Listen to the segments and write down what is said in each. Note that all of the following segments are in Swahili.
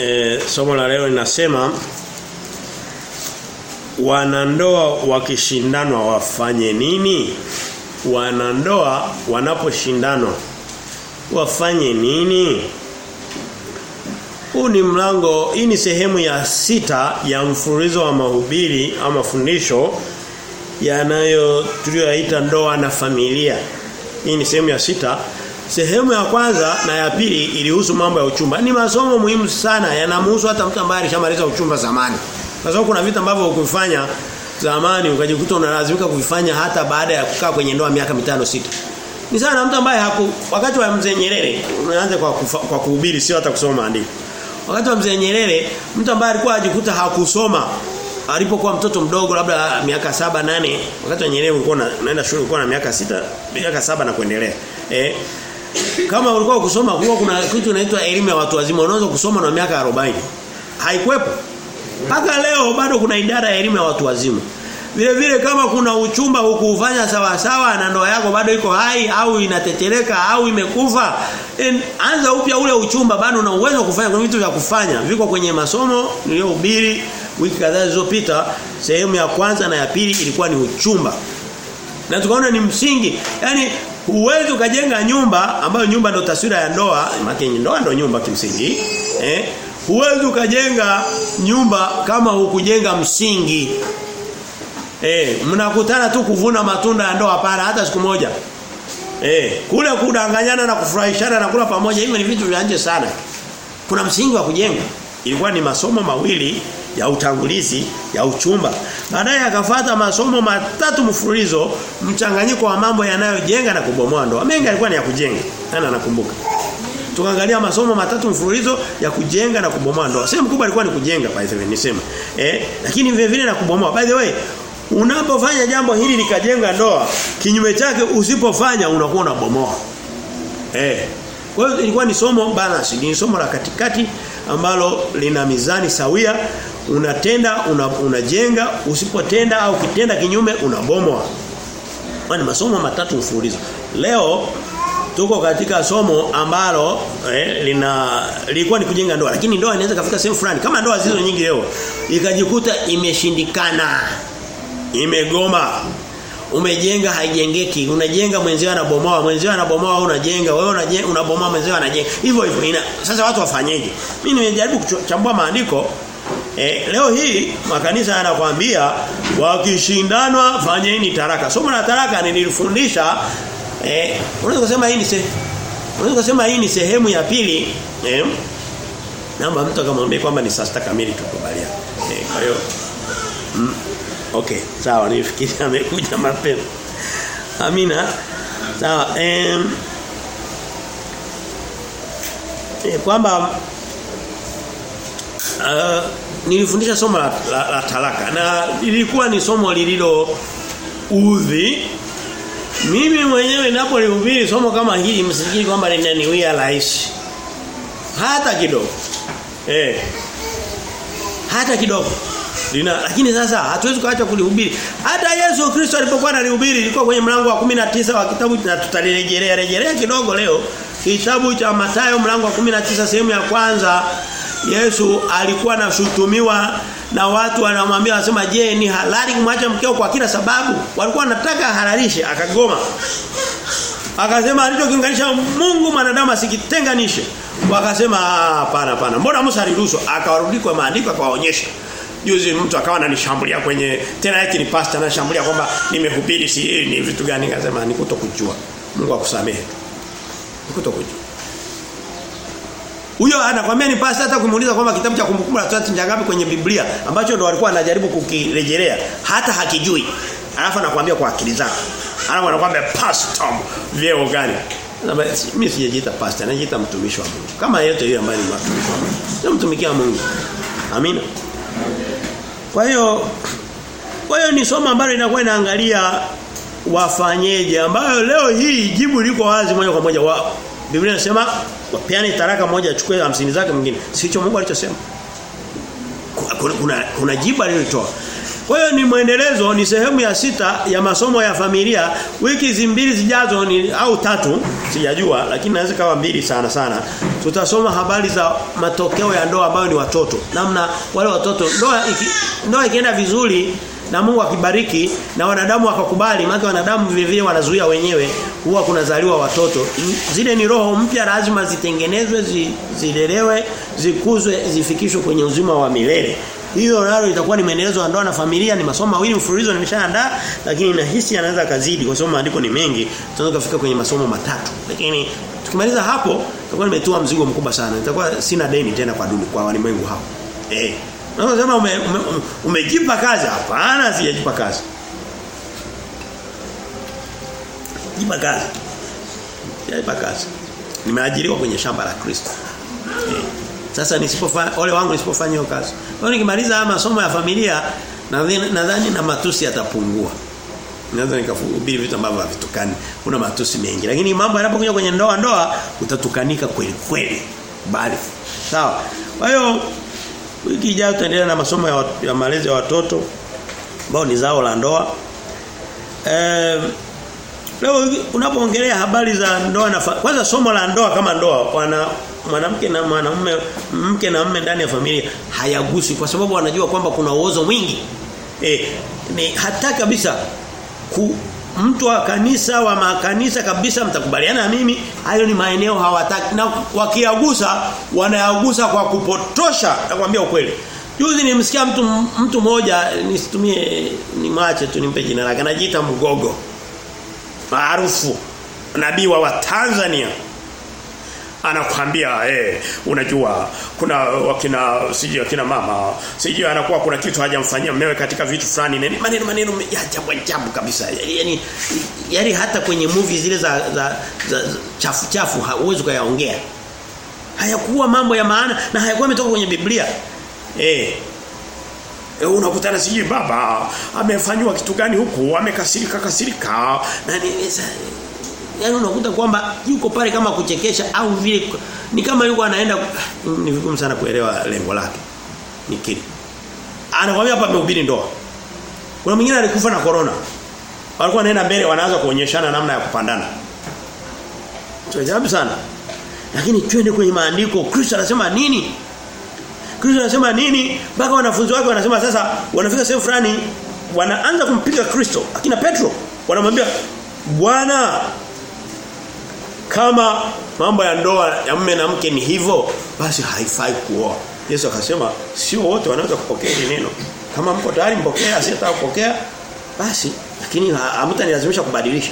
e, somo la leo linasema wanandoa wakishindanwa wafanye nini? Wanandoa wanaposhindanwa wafanye nini? Huu ni mlango, hii ni sehemu ya sita ya mfululizo wa mahubiri au mafundisho yanayo tuliyoyaita ndoa na familia. Hii ni sehemu ya sita. Sehemu ya kwanza na ya pili ilihusu mambo ya uchumba. Ni masomo muhimu sana yanamhusu hata mtu ambaye alishamaliza uchumba zamani. Kwa sababu kuna vitu ambavyo ukifanya zamani ukajikuta unalazimika kuvifanya hata baada ya kukaa kwenye ndoa miaka mitano sita. Ni sana mtu ambaye haku wakati wa mzee Nyerere unaanza kwa kufa, kwa kuhubiri sio hata kusoma maandiko. Wakati wa mzee Nyerere mtu ambaye alikuwa ajikuta hakusoma alipokuwa mtoto mdogo labda miaka saba nane wakati wa Nyerere ulikuwa unaenda shule ulikuwa na miaka sita miaka saba na kuendelea. Eh kama ulikuwa kusoma huwa kuna kitu inaitwa elimu ya watu wazima unaweza kusoma na miaka 40. Haikuwepo. Mpaka leo bado kuna idara ya elimu ya watu wazima. Vile vile kama kuna uchumba hukufanya sawa sawa na ndoa yako bado iko hai au inatetereka au imekufa anza upya ule uchumba bado una uwezo kufanya kuna vitu vya kufanya viko kwenye masomo niliyohubiri wiki kadhaa zilizopita sehemu ya kwanza na ya pili ilikuwa ni uchumba na tukaona ni msingi yani huwezi ukajenga nyumba ambayo nyumba ndio taswira ya ndoa maana ndoa ndio nyumba kimsingi eh huwezi ukajenga nyumba kama hukujenga msingi Eh, mnakutana tu kuvuna matunda ya ndoa hapana hata siku moja. Eh, kule kudanganyana na kufurahishana na kula pamoja hivyo ni vitu vya nje sana. Kuna msingi wa kujenga. Ilikuwa ni masomo mawili ya utangulizi ya uchumba. Baadaye akafuata masomo matatu mfululizo mchanganyiko wa mambo yanayojenga na kubomoa ndoa. Mengi alikuwa ni ya kujenga. Sana nakumbuka. Tukaangalia masomo matatu mfululizo ya kujenga na kubomoa ndoa. Sehemu kubwa ilikuwa ni kujenga by the way nisema. Eh, lakini vile vile na kubomoa. By the way, Unapofanya jambo hili likajenga ndoa, kinyume chake usipofanya unakuwa unabomoa. Eh. Kwa hiyo ilikuwa ni somo balance, ni somo la katikati ambalo lina mizani sawia, unatenda una, unajenga, usipotenda au kitenda kinyume unabomoa. Ni masomo matatu mfululizo. Leo tuko katika somo ambalo eh, lina lilikuwa ni kujenga ndoa lakini ndoa inaweza kafika sehemu fulani kama ndoa zizo nyingi leo ikajikuta imeshindikana imegoma umejenga haijengeki unajenga mwenzio anabomoa mwenzio anabomoa unajenga wewe unajenga unabomoa mwenzio anajenga hivyo hivyo ina sasa watu wafanyeje mimi nimejaribu kuchambua maandiko eh, leo hii makanisa yanakwambia wakishindanwa fanyeni taraka somo la taraka nilifundisha eh unaweza kusema hii ni se unaweza kusema hii ni sehemu ya pili eh namba mtu akamwambia kwamba ni saa 6 kamili tukubalia eh kwa hiyo mm, Okay, sawa nifikiri amekuja mapema. Amina. Sawa, eh, eh kwamba uh, nilifundisha somo la, la, la talaka. Na ilikuwa ni somo lililo udhi. Mimi mwenyewe ninapolihubiri somo kama hili msikii kwamba linaniwia rahisi. Hata kidogo. Eh. Hata kidogo. Lina, lakini sasa hatuwezi kuacha kulihubiri. Hata Yesu Kristo alipokuwa analihubiri ilikuwa kwenye mlango wa 19 wa kitabu na tutalirejelea rejelea kidogo leo. Kitabu cha Mathayo mlango wa 19 sehemu ya kwanza Yesu alikuwa anashutumiwa na watu wanamwambia wanasema je ni halali kumwacha mkeo kwa kila sababu walikuwa wanataka halalishe akagoma akasema alichokiunganisha Mungu mwanadamu asikitenganishe wakasema hapana hapana mbona Musa aliruhusu akawarudi kwa maandiko akawaonyesha Juzi mtu akawa ananishambulia kwenye tena yake ni pastor anashambulia kwamba nimehubiri si ni vitu gani akasema nikutokujua. Mungu akusamehe. Ni kutokujua. Huyo anakuambia ni pasta hata kumuuliza kwamba kitabu cha kumbukumbu la Torati ngapi kwenye Biblia ambacho ndo walikuwa anajaribu kukirejelea hata hakijui. Alafu anakuambia kwa akili zake. Alafu anakuambia pastor vyeo gani? Mimi sijajiita pastor, najiita mtumishi wa Mungu. Kama yeyote yule ambaye ni mtumishi wa Mungu. Namtumikia Mungu. Amina. Kwa hiyo kwa hiyo ni somo ambalo linakuwa inaangalia wafanyeje ambayo leo hii jibu liko wazi moja kwa moja wa Biblia inasema wapeane taraka moja achukue 50 zake mwingine. Sicho Mungu alichosema. Kuna, kuna kuna jibu alilotoa. Kwa hiyo ni mwendelezo ni sehemu ya sita ya masomo ya familia. Wiki mbili zijazo ni au tatu sijajua lakini naweza kawa mbili sana sana. Tutasoma habari za matokeo ya ndoa ambayo ni watoto. Namna wale watoto ndoa iki, ndoa ikienda vizuri na Mungu akibariki na wanadamu wakakubali maana wanadamu vile vile wanazuia wenyewe huwa kunazaliwa watoto. Zile ni roho mpya lazima zitengenezwe zi, zilelewe zikuzwe zifikishwe kwenye uzima wa milele. Hiyo nalo itakuwa ni maendelezo ya ndoa na familia ni masomo mawili mfululizo nimeshaandaa lakini nahisi anaweza kazidi kwa sababu maandiko ni mengi. Tunaweza kufika kwenye masomo matatu. Lakini tukimaliza hapo tutakuwa nimetua mzigo mkubwa sana. Nitakuwa sina deni tena kwa dunia kwa walimwengu hao. Eh. Unasema ume, ume, ume, umejipa kazi? Hapana sijajipa kazi. Jipa kazi. Jipa kazi. Nimeajiriwa kwenye shamba la Kristo. Eh. Sasa nisipofanya ole wangu nisipofanya hiyo kazi. Kwa hiyo nikimaliza haya masomo ya familia nadhani nadhani na matusi yatapungua. Naweza nikahubiri vitu ambavyo havitukani. Kuna matusi mengi. Lakini mambo yanapokuja kwenye ndoa ndoa utatukanika kweli kweli. Bali. Sawa. Kwa hiyo Wiki ijayo tutaendelea na masomo ya, ya malezi ya watoto ambao ni zao la ndoa. Eh unapoongelea habari za ndoa na kwanza somo la ndoa kama ndoa wana mwanamke na mwanamume mke na mume ndani ya familia hayagusi kwa sababu wanajua kwamba kuna uozo mwingi. Eh ni hata kabisa ku, mtu wa kanisa wa makanisa kabisa mtakubaliana na mimi hayo ni maeneo hawataki. Na wakiagusa wanayagusa kwa kupotosha nakwambia ukweli. Juzi nimsikia mtu mtu mmoja nisitumie ni mache tu nimpe jina lake anajiita mgogo maarufu. Nabii wa Tanzania. Anakuambia eh unajua kuna wakina siji wakina mama siji anakuwa kuna kitu hajamfanyia mmewe katika vitu fulani maneno maneno ya ajabu ajabu kabisa. Yani yani hata kwenye movie zile za, za, za, za chafu chafu huwezi kuyaongea hayakuwa mambo ya maana na hayakuwa yametoka kwenye Biblia. Eh E, unakutana siji baba amefanywa kitu gani huku amekasirika kasirika. Na ni yani unakuta kwamba yuko pale kama kuchekesha au vile ni kama yuko anaenda ni vigumu sana kuelewa lengo lake. Nikiri. Anakwambia hapa amehubiri ndoa. Kuna mwingine alikufa na corona. Walikuwa wanaenda mbele wanaanza kuonyeshana namna ya kupandana. Tuajabu sana. Lakini twende kwenye maandiko Kristo anasema nini Kristo anasema nini mpaka wanafunzi wake wanasema sasa wanafika sehemu fulani wanaanza kumpiga Kristo akina Petro wanamwambia Bwana kama mambo ya ndoa ya mume na mke ni hivyo basi haifai kuoa. Yesu akasema sio wote wanaweza kupokea hili neno. Kama mko tayari mpokea asiyetaka kupokea basi lakini hamtanilazimisha kubadilisha.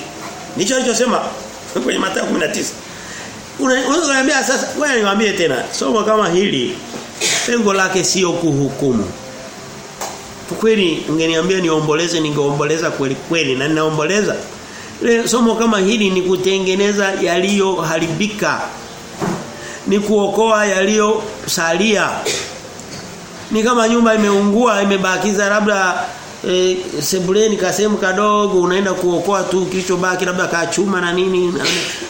Nicho alichosema kwenye Mathayo 19. Unaweza kuniambia sasa wewe niwaambie tena somo kama hili lengo lake sio kuhukumu. Kweli ungeniambia niomboleze ningeomboleza kweli kweli na ninaomboleza Le, somo kama hili ni kutengeneza yaliyoharibika. Ni kuokoa yaliyosalia. Ni kama nyumba imeungua imebakiza labda e, sebuleni kasehemu kadogo unaenda kuokoa tu kilichobaki labda kachuma na nini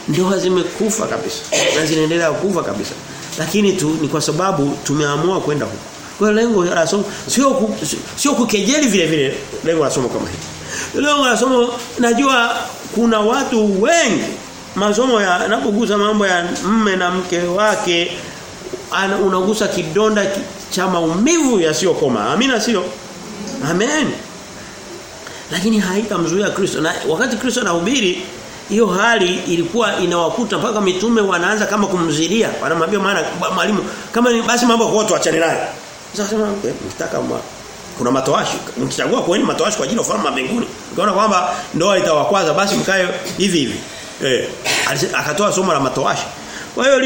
ndoa zimekufa kabisa na zinaendelea kufa kabisa. Lakini tu ni kwa sababu tumeamua kwenda huko. Kwa lengo la somo sio ku, sio kukejeli vile vile lengo la somo kama hili. Lengo la somo najua kuna watu wengi masomo yanapogusa mambo ya mme na mke wake unagusa kidonda cha maumivu yasiyokoma. Amina sio? Amen. Lakini haitamzuia Kristo. Na wakati Kristo anahubiri hiyo hali ilikuwa inawakuta mpaka mitume wanaanza kama kumzilia. Wanamwambia maana mwalimu kama ni basi mambo kwa tuachane naye. Sasa mtaka mtaka kuna matoashi. Mkichagua kueni matoashi kwa ajili ya ufalme wa mbinguni ukaona kwamba ndoa itawakwaza basi mkae hivi hivi. Eh akatoa somo la matoashi. Kwa hiyo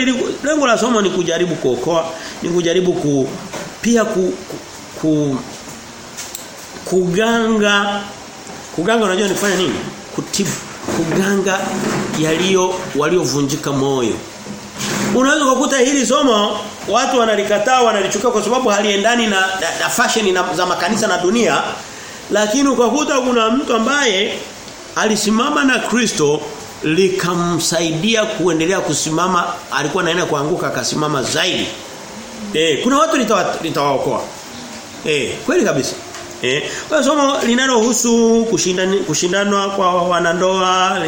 lengo la somo ni kujaribu kuokoa ni kujaribu ku pia ku, ku, ku kuganga kuganga unajua ni nini? Kutibu kuganga yaliyo waliovunjika moyo. Unaweza kukuta hili somo watu wanalikataa wanalichukua kwa sababu haliendani na, na, na fashion na, za makanisa na dunia. Lakini ukakuta kuna mtu ambaye alisimama na Kristo likamsaidia kuendelea kusimama alikuwa anaenda kuanguka akasimama zaidi. Eh kuna watu litawaokoa. Litawa eh kweli kabisa Eh, kwa somo linalohusu kushindana kushindanwa kwa wanandoa,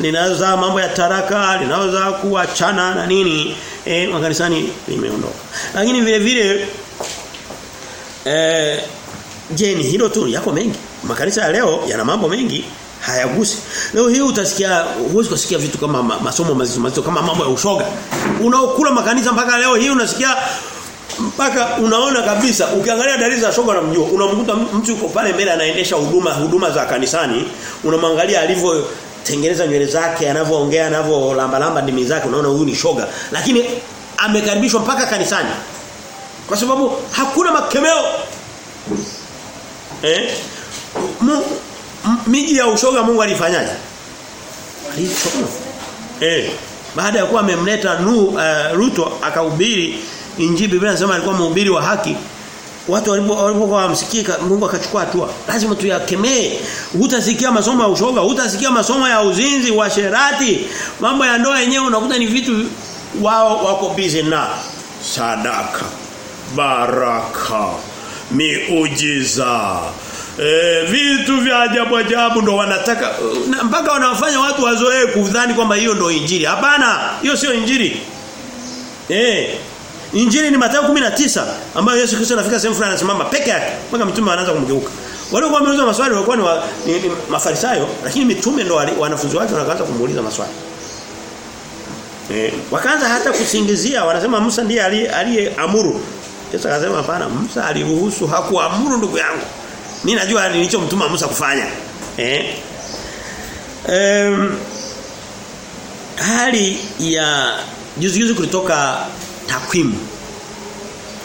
linaweza mambo ya taraka, linaweza kuachana na nini, eh makanisani limeondoka. Lakini vile vile eh je, ni hilo tu yako mengi. Makanisa ya leo yana mambo mengi hayagusi. Leo hii utasikia huwezi kusikia vitu kama masomo mazito mazito kama mambo ya ushoga. Unaokula makanisa mpaka leo hii unasikia mpaka unaona kabisa ukiangalia dalili za shoga unamjua unamkuta mtu yuko pale mbele anaendesha huduma huduma za kanisani unamwangalia alivyo tengeneza nywele zake anavyoongea anavyolamba lamba ndimi zake unaona huyu ni shoga. Lakini amekaribishwa mpaka kanisani. Kwa sababu hakuna makemeo. Eh? Miji ya ushoga Mungu alifanyaje? Alichoma eh. Baada ya kuwa amemleta nu uh, Ruto akahubiri injili Biblia inasema alikuwa mhubiri wa haki watu walipokuwa wamsikika Mungu akachukua hatua lazima tuyakemee Utasikia masomo ya ushoga utasikia masomo ya uzinzi wa sherati mambo ya ndoa yenyewe unakuta ni vitu wao wako busy na sadaka baraka miujiza E, vitu vya ajabu ajabu ndo wanataka na, mpaka wanawafanya watu wazoee kudhani kwamba hiyo ndo injili. Hapana, hiyo sio injili. Eh. Injili ni Mathayo 19 ambayo Yesu Kristo anafika sehemu fulani anasimama peke yake mpaka mitume wanaanza kumgeuka. Wale walikuwa wameuliza maswali walikuwa ni, wa, ni, ni mafarisayo lakini mitume ndo wanafunzi wake wanaanza kumuuliza maswali. Eh, wakaanza hata kusingizia wanasema Musa ndiye aliyeamuru. Yesu akasema hapana Musa aliruhusu hakuamuru ndugu yangu. Mimi najua nilichomtuma Musa kufanya. Eh? Um, hali ya juzi juzi kulitoka takwimu.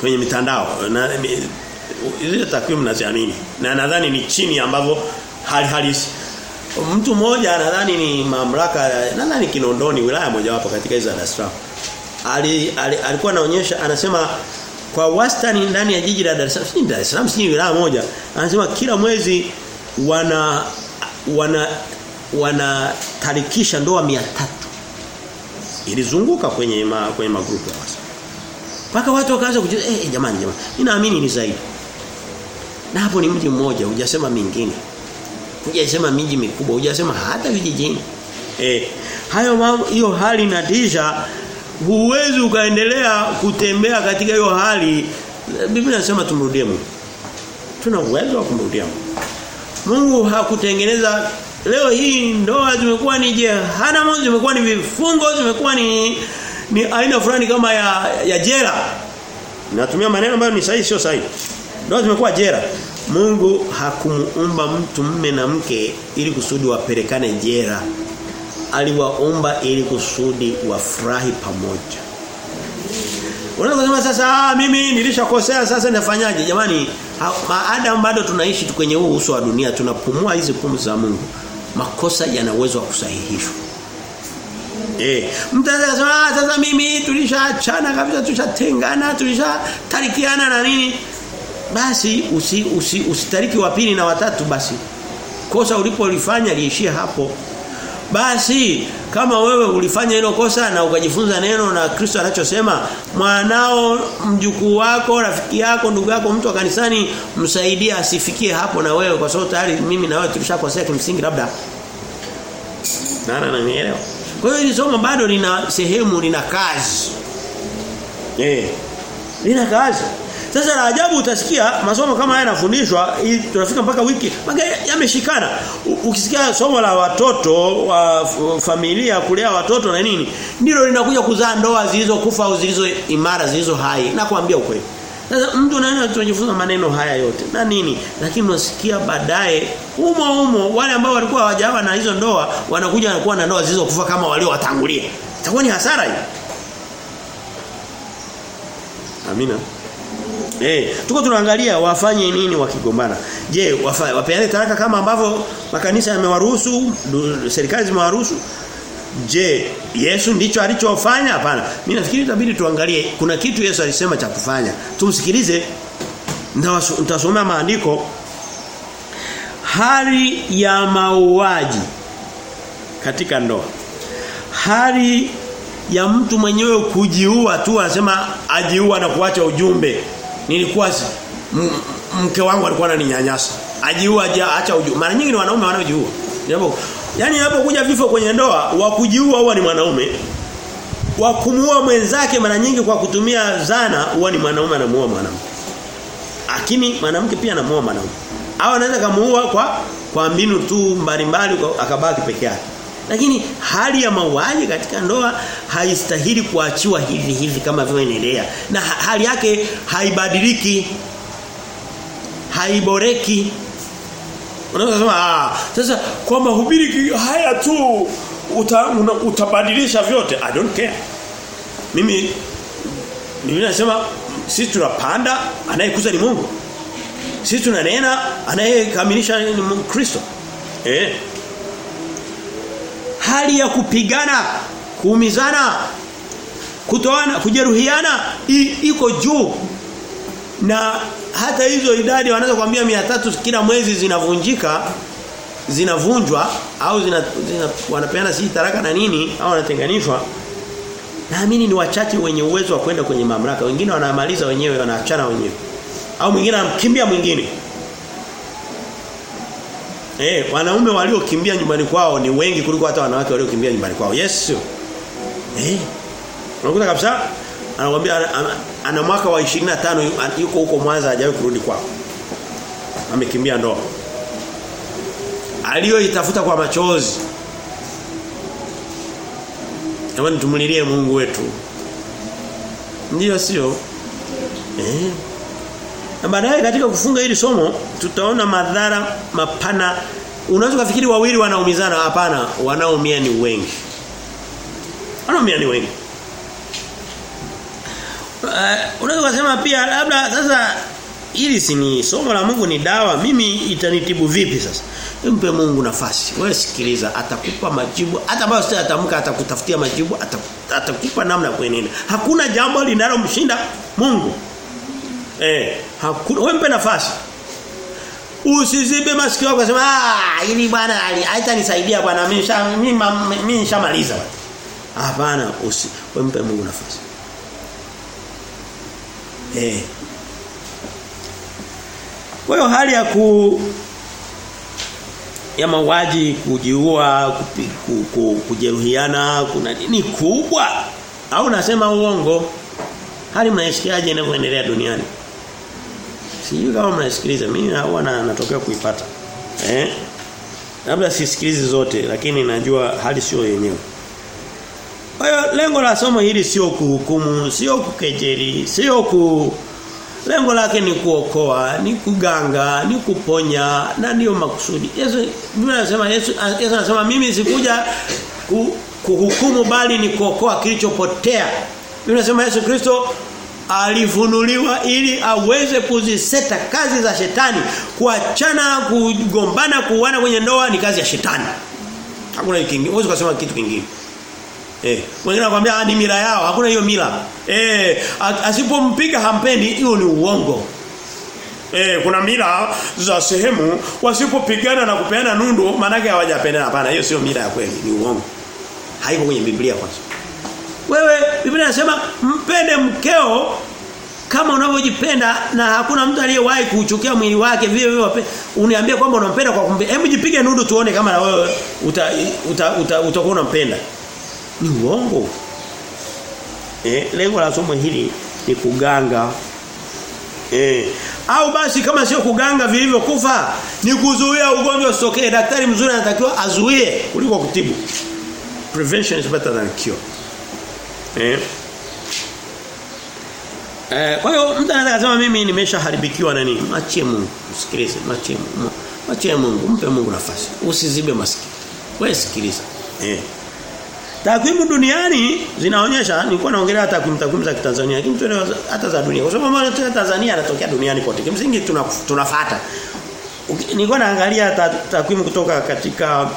Kwenye mitandao na zile takwimu naziamini. Na nadhani ni chini ambavyo hali halisi. Mtu mmoja nadhani ni mamlaka nadhani Kinondoni wilaya mojawapo katika hizo Dar es Salaam. Ali, ali, alikuwa anaonyesha anasema kwa wastani ndani ya jiji la Dar es Salaam si Dar es Salaam si wilaya moja anasema kila mwezi wana wana wanatarikisha ndoa 300 ilizunguka kwenye ma, kwenye magrupu mpaka watu wakaanza kujua eh jamani jamani mimi naamini ni zaidi. Na hapo ni mji mmoja hujasema mingine. Hujasema miji mikubwa hujasema hata vijijini. Eh hayo mambo hiyo hali inatisha huwezi ukaendelea kutembea katika hiyo hali. Biblia inasema tumrudie Mungu. Tuna uwezo wa kumrudia Mungu. Mungu hakutengeneza. Leo hii ndoa zimekuwa ni jehanamu zimekuwa ni vifungo zimekuwa ni ni aina fulani kama ya ya jela. Natumia maneno ambayo ni sahihi sio sahihi. Ndoa zimekuwa jela. Mungu hakumuumba mtu mme na mke ili kusudi wapelekane jera. aliwaumba ili kusudi wafurahi pamoja. Unaweza kusema sasa ah, mimi nilishakosea sasa nafanyaje? Jamani maadamu bado tunaishi kwenye huu uso wa dunia. Tunapumua hizi pumzi za Mungu. Makosa yana uwezo wa kusahihishwa Eh, mtu ah, sasa mimi tulishaachana kabisa tulishatengana tulishatarikiana na nini? Basi usi, usi, usitariki wa pili na watatu basi. Kosa ulipolifanya liishie hapo. Basi kama wewe ulifanya hilo kosa na ukajifunza neno na Kristo anachosema mwanao mjukuu wako rafiki yako ndugu yako mtu wa kanisani msaidie asifikie hapo na wewe kwa sababu tayari mimi na wewe tulishakosea kimsingi labda nana nanielewa kwa hiyo somo bado lina sehemu lina kazi eh lina kazi sasa la ajabu utasikia masomo kama haya yanafundishwa tunafika mpaka wiki yameshikana. Ukisikia somo la watoto wa familia kulea watoto na nini ndilo linakuja kuzaa ndoa zilizokufa au zilizo imara zilizo hai Nakwambia ukweli. Sasa mtu anaona kujifunza maneno haya yote na nini lakini unasikia baadaye umo umo wale ambao walikuwa hawajawa na hizo ndoa wanakuja na kuwa na ndoa zilizokufa kama waliowatangulia. Itakuwa ni hasara hiyo. Amina. Eh, tuko tunaangalia wafanye nini wakigombana. Je, wapeane taraka kama ambavyo makanisa yamewaruhusu, serikali zimewaruhusu? Je, Yesu ndicho alichofanya? Hapana. Mimi nafikiri itabidi tuangalie kuna kitu Yesu alisema cha kufanya. Tumsikilize. Nitasomea maandiko hali ya mauaji katika ndoa. Hali ya mtu mwenyewe kujiua tu anasema ajiua na kuacha ujumbe nilikuwa mke wangu alikuwa ananinyanyasa. Ajiua acha ujumbe. Mara nyingi ni wanaume wanaojiua. Yaani inapokuja vifo kwenye ndoa, wa kujiua huwa ni mwanaume. Wa kumuua mwenzake mara nyingi kwa kutumia zana huwa ni mwanaume anamuua mwanamke. Lakini mwanamke pia anamuua mwanaume. Au anaweza kumuua kwa kwa mbinu tu mbalimbali akabaki peke yake. Lakini hali ya mauaji katika ndoa haistahili kuachiwa hivi hivi kama vile inaendelea. Na hali yake haibadiliki. Haiboreki. Unaweza kusema ah sasa kwa mahubiri haya tu uta, una, utabadilisha vyote. I don't care. Mimi mimi nasema sisi tunapanda anayekuza ni Mungu. Sisi tunanena anayekamilisha ni Kristo. Eh. Hali ya kupigana, kuumizana, kutoana, kujeruhiana iko juu. Na hata hizo idadi wanaweza kuambia 300 kila mwezi zinavunjika zinavunjwa au zina, zina wanapeana si taraka na nini au wanatenganishwa naamini ni wachache wenye uwezo wa kwenda kwenye mamlaka wengine wanamaliza wenyewe wanaachana wenyewe au mwingine anamkimbia mwingine Eh, wanaume waliokimbia nyumbani kwao ni wengi kuliko hata wanawake waliokimbia nyumbani kwao. Yes. Eh. Unakuta kabisa anakuambia ana, mwaka wa 25 yuko huko Mwanza hajawahi kurudi kwao. Amekimbia ndoa. Aliyoitafuta kwa machozi. Jamani tumulilie Mungu wetu. Ndiyo sio? Eh. Na baadaye katika kufunga hili somo tutaona madhara mapana. Unaweza kufikiri wawili wanaumizana hapana, wanaoumia ni wengi. Wanaoumia ni wengi. Uh, unaweza kusema pia labda sasa ili si ni somo la Mungu ni dawa mimi itanitibu vipi sasa? Mpe Mungu nafasi wewe sikiliza atakupa majibu hata ambayo sitatamka atakutafutia majibu atakupa namna kuenenda. Hakuna jambo linalomshinda Mungu. Eh hakuna wewe mpe nafasi. Usizibe masikio yako sema ah ili bwana haitanisaidia bwana mimi mimi nishamaliza. Hapana usi wewe mpe Mungu nafasi Eh. Kwa hiyo hali ya ku ya mauaji, kujiua, ku, ku, kujeruhiana, kuna nini kubwa? Au nasema uongo? Hali mnaisikiaje inavyoendelea duniani? Sijui kama mnasikiliza. Mimi huwa na natokea kuipata. Eh? Labda sisikilizi zote lakini najua hali sio yenyewe. Kwa hiyo lengo la somo hili sio kuhukumu, sio kukejeli, sio ku lengo lake ni kuokoa, ni kuganga, ni kuponya na ndio makusudi. Yesu Biblia inasema Yesu Yesu anasema mimi sikuja ku, kuhukumu bali ni kuokoa kilichopotea. Biblia inasema Yesu Kristo alifunuliwa ili aweze kuziseta kazi za shetani, kuachana, kugombana, kuuana kwenye ndoa ni kazi ya shetani. Hakuna kingine. Huwezi kusema kitu kingine. Eh, wengine wanakuambia ni mila yao, hakuna hiyo mila. Eh, asipompiga hampendi, hiyo ni uongo. Eh, kuna mila za sehemu wasipopigana na kupeana nundu manake hawajapendana. Hapana, hiyo sio mila ya kweli, ni uongo. Haiko kwenye Biblia kwanza. Wewe Biblia inasema mpende mkeo kama unavyojipenda na hakuna mtu aliyewahi kuchukia mwili wake vile vile uniambie kwamba unampenda kwa kumbe hebu jipige nudu tuone kama na wewe utakuwa uta, uta, uta, uta unampenda ni uongo. Eh, lengo la somo hili ni kuganga. Eh, au basi kama sio kuganga vilivyokufa ni kuzuia ugonjwa usitokee. Daktari mzuri anatakiwa azuie kuliko kutibu. Prevention is better than cure. Eh. Eh, kwa hiyo mtu anaweza kusema mimi nimeshaharibikiwa na nini? Machie Mungu. Usikilize, machie Mungu. Machie Mungu, mpe Mungu nafasi. Usizibe masikio. Wewe sikiliza. Eh. Takwimu duniani zinaonyesha nilikuwa naongelea takwimu takwimu za Tanzania lakini hata za dunia. Kwa sababu mambo ya Tanzania yanatokea duniani kote. Kimsingi tuna tunafuata. Nilikuwa naangalia takwimu kutoka katika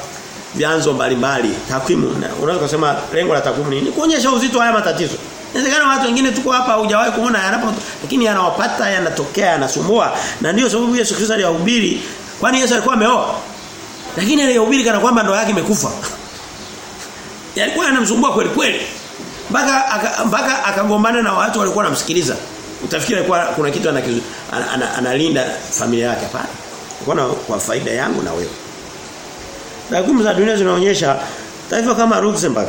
vyanzo mbalimbali. Takwimu unaweza kusema lengo la takwimu ni kuonyesha uzito wa haya matatizo. Inawezekana watu wengine tuko hapa hujawahi kuona yanapo lakini yanawapata yanatokea yanasumbua na ndio sababu Yesu Kristo aliwahubiri kwani Yesu alikuwa ameoa. Lakini aliyehubiri kana kwamba ndoa yake imekufa yalikuwa yanamsumbua kweli kweli mpaka mpaka akagombana na watu walikuwa wanamsikiliza Utafikiri alikuwa kuna kitu analinda ana, ana, familia yake hapana. Alikuwa kwa faida yangu na wewe. Takwimu za dunia zinaonyesha taifa kama Luxembourg,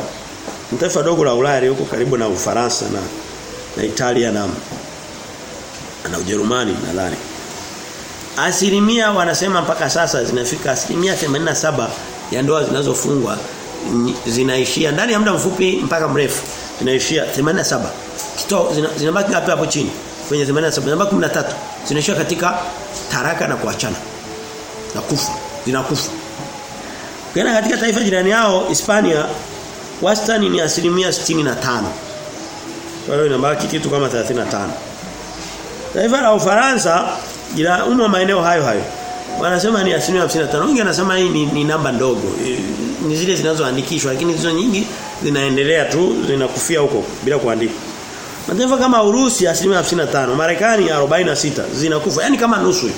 taifa dogo la Ulaya huko karibu na Ufaransa na na Italia na na Ujerumani nadhani. Asilimia wanasema mpaka sasa zinafika asilimia 87 ya ndoa zinazofungwa zinaishia ndani ya muda mfupi mpaka mrefu. Zinaishia 87 kito zinabaki zina hapo hapo chini? Kwenye 87 zinabaki 13 zinaishia katika taraka na kuachana. Na kufa zinakufa. Ukienda katika taifa jirani yao Hispania wastani ni asilimia 65 kwa hiyo inabaki kitu kama 35 Taifa la Ufaransa jira umo maeneo hayo hayo. Wanasema ni asilimia 55 wengi wanasema hii ni, ni namba ndogo ni zile zinazoandikishwa lakini hizo nyingi zinaendelea tu zinakufia huko bila kuandika. Mataifa kama Urusi asilimia 55 Marekani 46 zinakufa. Yani kama nusu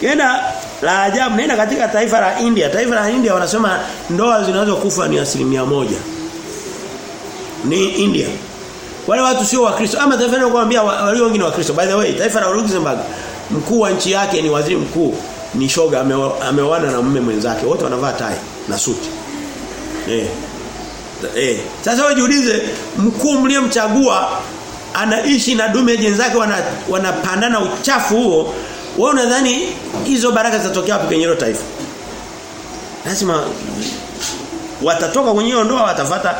Kenda la ajabu nenda katika taifa la India taifa la India wanasema ndoa zinazokufa ni asilimia moja. Ni India. Wale watu sio wakristo. Ama taifa hilo kuambia walio wengine wakristo. By the way taifa la Luxembourg mkuu wa nchi yake ni waziri mkuu ni shoga ameoana na mume mwenzake. Wote wanavaa tai na suti. Eh eh sasa wajiulize jiulize mkuu mliyemchagua anaishi na dume jenzake wanapandana wana uchafu huo wewe unadhani hizo baraka zitatokea wapi kwenye hilo taifa? Lazima watatoka kwenye hiyo ndoa watafuata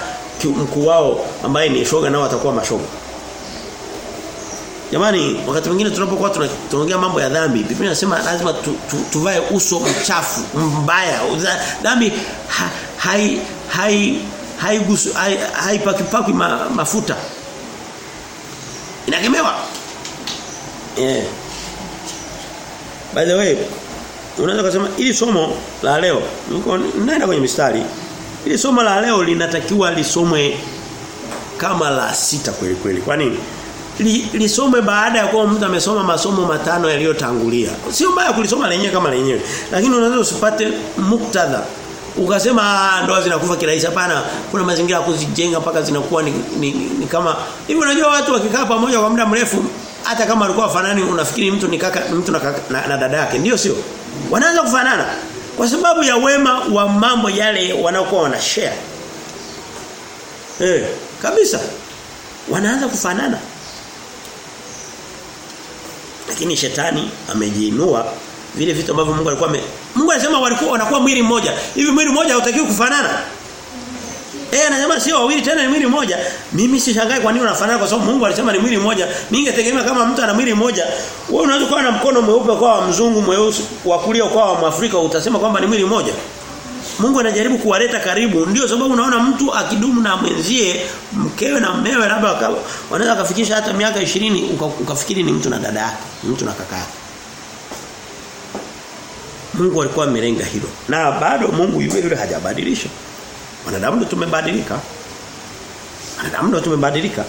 mkuu wao ambaye ni shoga nao watakuwa mashoga Jamani wakati mwingine tunapokuwa tunaongea mambo ya dhambi Biblia inasema lazima tu, tu, tuvae uso mchafu mbaya dhambi ha, hai hai haigusu hai, haipakipaki ma, mafuta inakemewa yeah. By the way unaweza kusema ili somo la leo naenda kwenye mistari ili somo la leo linatakiwa lisomwe kama la sita kweli kweli. Kwa nini? Li, lisome baada ya kuwa mtu amesoma masomo matano yaliyotangulia. Sio mbaya kulisoma lenyewe kama lenyewe. Lakini unaweza usipate muktadha. Ukasema ndoa zinakufa kirahisi hapana. Kuna mazingira ya kuzijenga mpaka zinakuwa ni, ni, ni kama hivi unajua watu wakikaa pamoja kwa muda mrefu hata kama walikuwa wafanani unafikiri mtu ni kaka mtu na, kaka, na, na dada yake ndio sio wanaanza kufanana kwa sababu ya wema wa mambo yale wanaokuwa wana share eh kabisa wanaanza kufanana lakini shetani amejiinua vile vitu ambavyo Mungu alikuwa ame... Mungu alisema walikuwa wanakuwa mwili mmoja hivi mwili mmoja hautakiwi kufanana Eh anasema sio wawili tena ni mwili mmoja. Mimi sishangai kwa nini unafanana kwa sababu Mungu alisema ni mwili mmoja. Mimi ningetegemea kama mtu ana mwili mmoja, wewe unaweza kuwa na mkono mweupe kwa wa mzungu mweusi, wa kulia kwa wa Mwafrika utasema kwamba ni mwili mmoja. Mungu anajaribu kuwaleta karibu. Ndio sababu unaona mtu akidumu na mwenzie, mkewe na mmewe labda wanaweza kufikisha hata miaka 20 uka, ukafikiri ni mtu na dada yake, mtu na kaka yake. Mungu alikuwa amelenga hilo. Na bado Mungu yule yule hajabadilisha. Wanadamu tumebadilika. Wanadamu tumebadilika.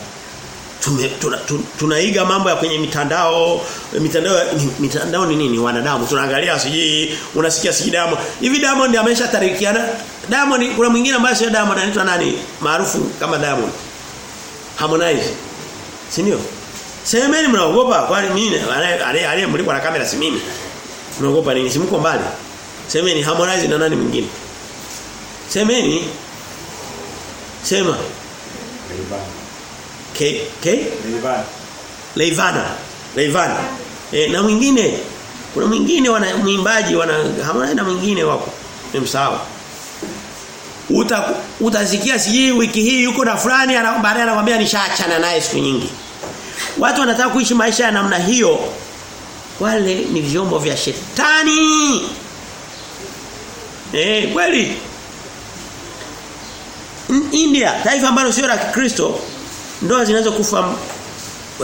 Tume, tuna, tuna, tunaiga mambo ya kwenye mitandao. Mitandao mitandao ni nini? Wanadamu. Tunaangalia siji unasikia siji damu hivi Diamond ameshatarikiana Diamond kuna mwingine ambaye sio Diamond anaitwa nani? Maarufu kama Diamond. Harmonize. Si ndio? Semeni mnaogopa. Kwani mimi aliye mlipo na kamera si mimi? Mnaogopa nini? Simko mbali? Semeni Harmonize na nani mwingine? Semeni. Sema K ke? Leivana. Leivana. Leivana. E, na mwingine kuna mwingine wana mwimbaji wana hamna na mwingine wako. Nimsahau. Uta utasikia siji wiki hii yuko na fulani baadaye anakuambia nishaachana naye siku nyingi. Watu wanataka kuishi maisha ya namna hiyo. Wale ni vyombo vya shetani. Eh, kweli. India, taifa ambalo sio la Kikristo, ndoa zinazokufa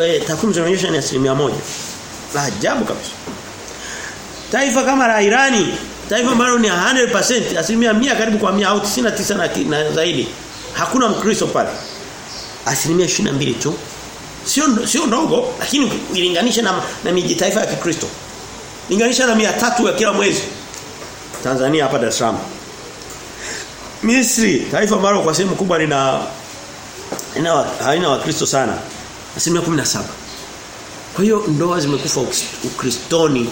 eh takwimu zinaonyesha ni asilimia moja. La ajabu kabisa. Taifa kama la Irani, taifa ambalo ni 100%, asilimia 100 karibu kwa 100 au 99 na, na zaidi. Hakuna mkristo pale. Asilimia 22 tu. Sio sio ndogo, lakini ilinganisha na na miji taifa ya Kikristo. Linganisha na 300 ya kila mwezi. Tanzania hapa Dar es Salaam. Misri, taifa ambalo kwa sehemu kubwa lina ina haina wakristo sana. Asilimia 17. Kwa hiyo ndoa zimekufa ukristoni.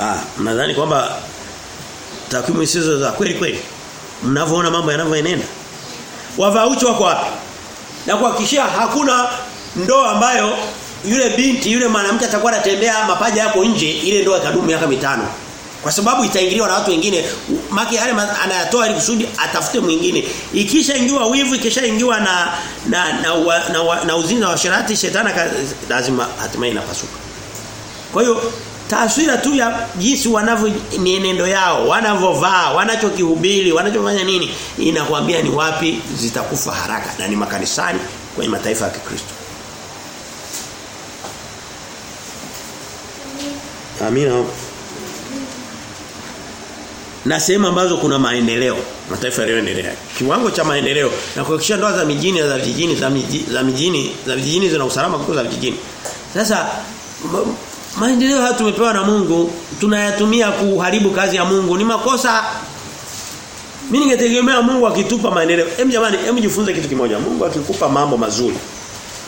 Ah, nadhani kwamba takwimu hizo za kweli kweli. Mnavyoona mambo yanavyoenenda. Wavauchi wako wapi? Na kuhakikishia hakuna ndoa ambayo yule binti yule mwanamke atakuwa anatembea mapaja yako nje ile ndoa itadumu miaka mitano. Kwa sababu itaingiliwa na watu wengine. Maki yale anayatoa ili kusudi atafute mwingine. Ikishaingiwa wivu, ikishaingiwa na na na, na, na, na uzini na washirati shetani lazima hatimaye inapasuka. Kwa hiyo taswira tu ya jinsi wanavyo mienendo yao, wanavovaa, wanachokihubiri, wanachofanya nini inakwambia ni wapi zitakufa haraka na ni makanisani kwenye mataifa ya Kikristo. Amina. Na sehemu ambazo kuna maendeleo, mataifa yaliyoendelea. Kiwango cha maendeleo na kuhakikisha ndoa za mijini za vijijini za mijini za mijini za vijijini zina usalama kuliko za vijijini. Sasa ma, maendeleo haya tumepewa na Mungu, tunayatumia kuharibu kazi ya Mungu. Ni makosa. Mimi ningetegemea Mungu akitupa maendeleo. Hem jamani, hem jifunze kitu kimoja. Mungu akikupa mambo mazuri,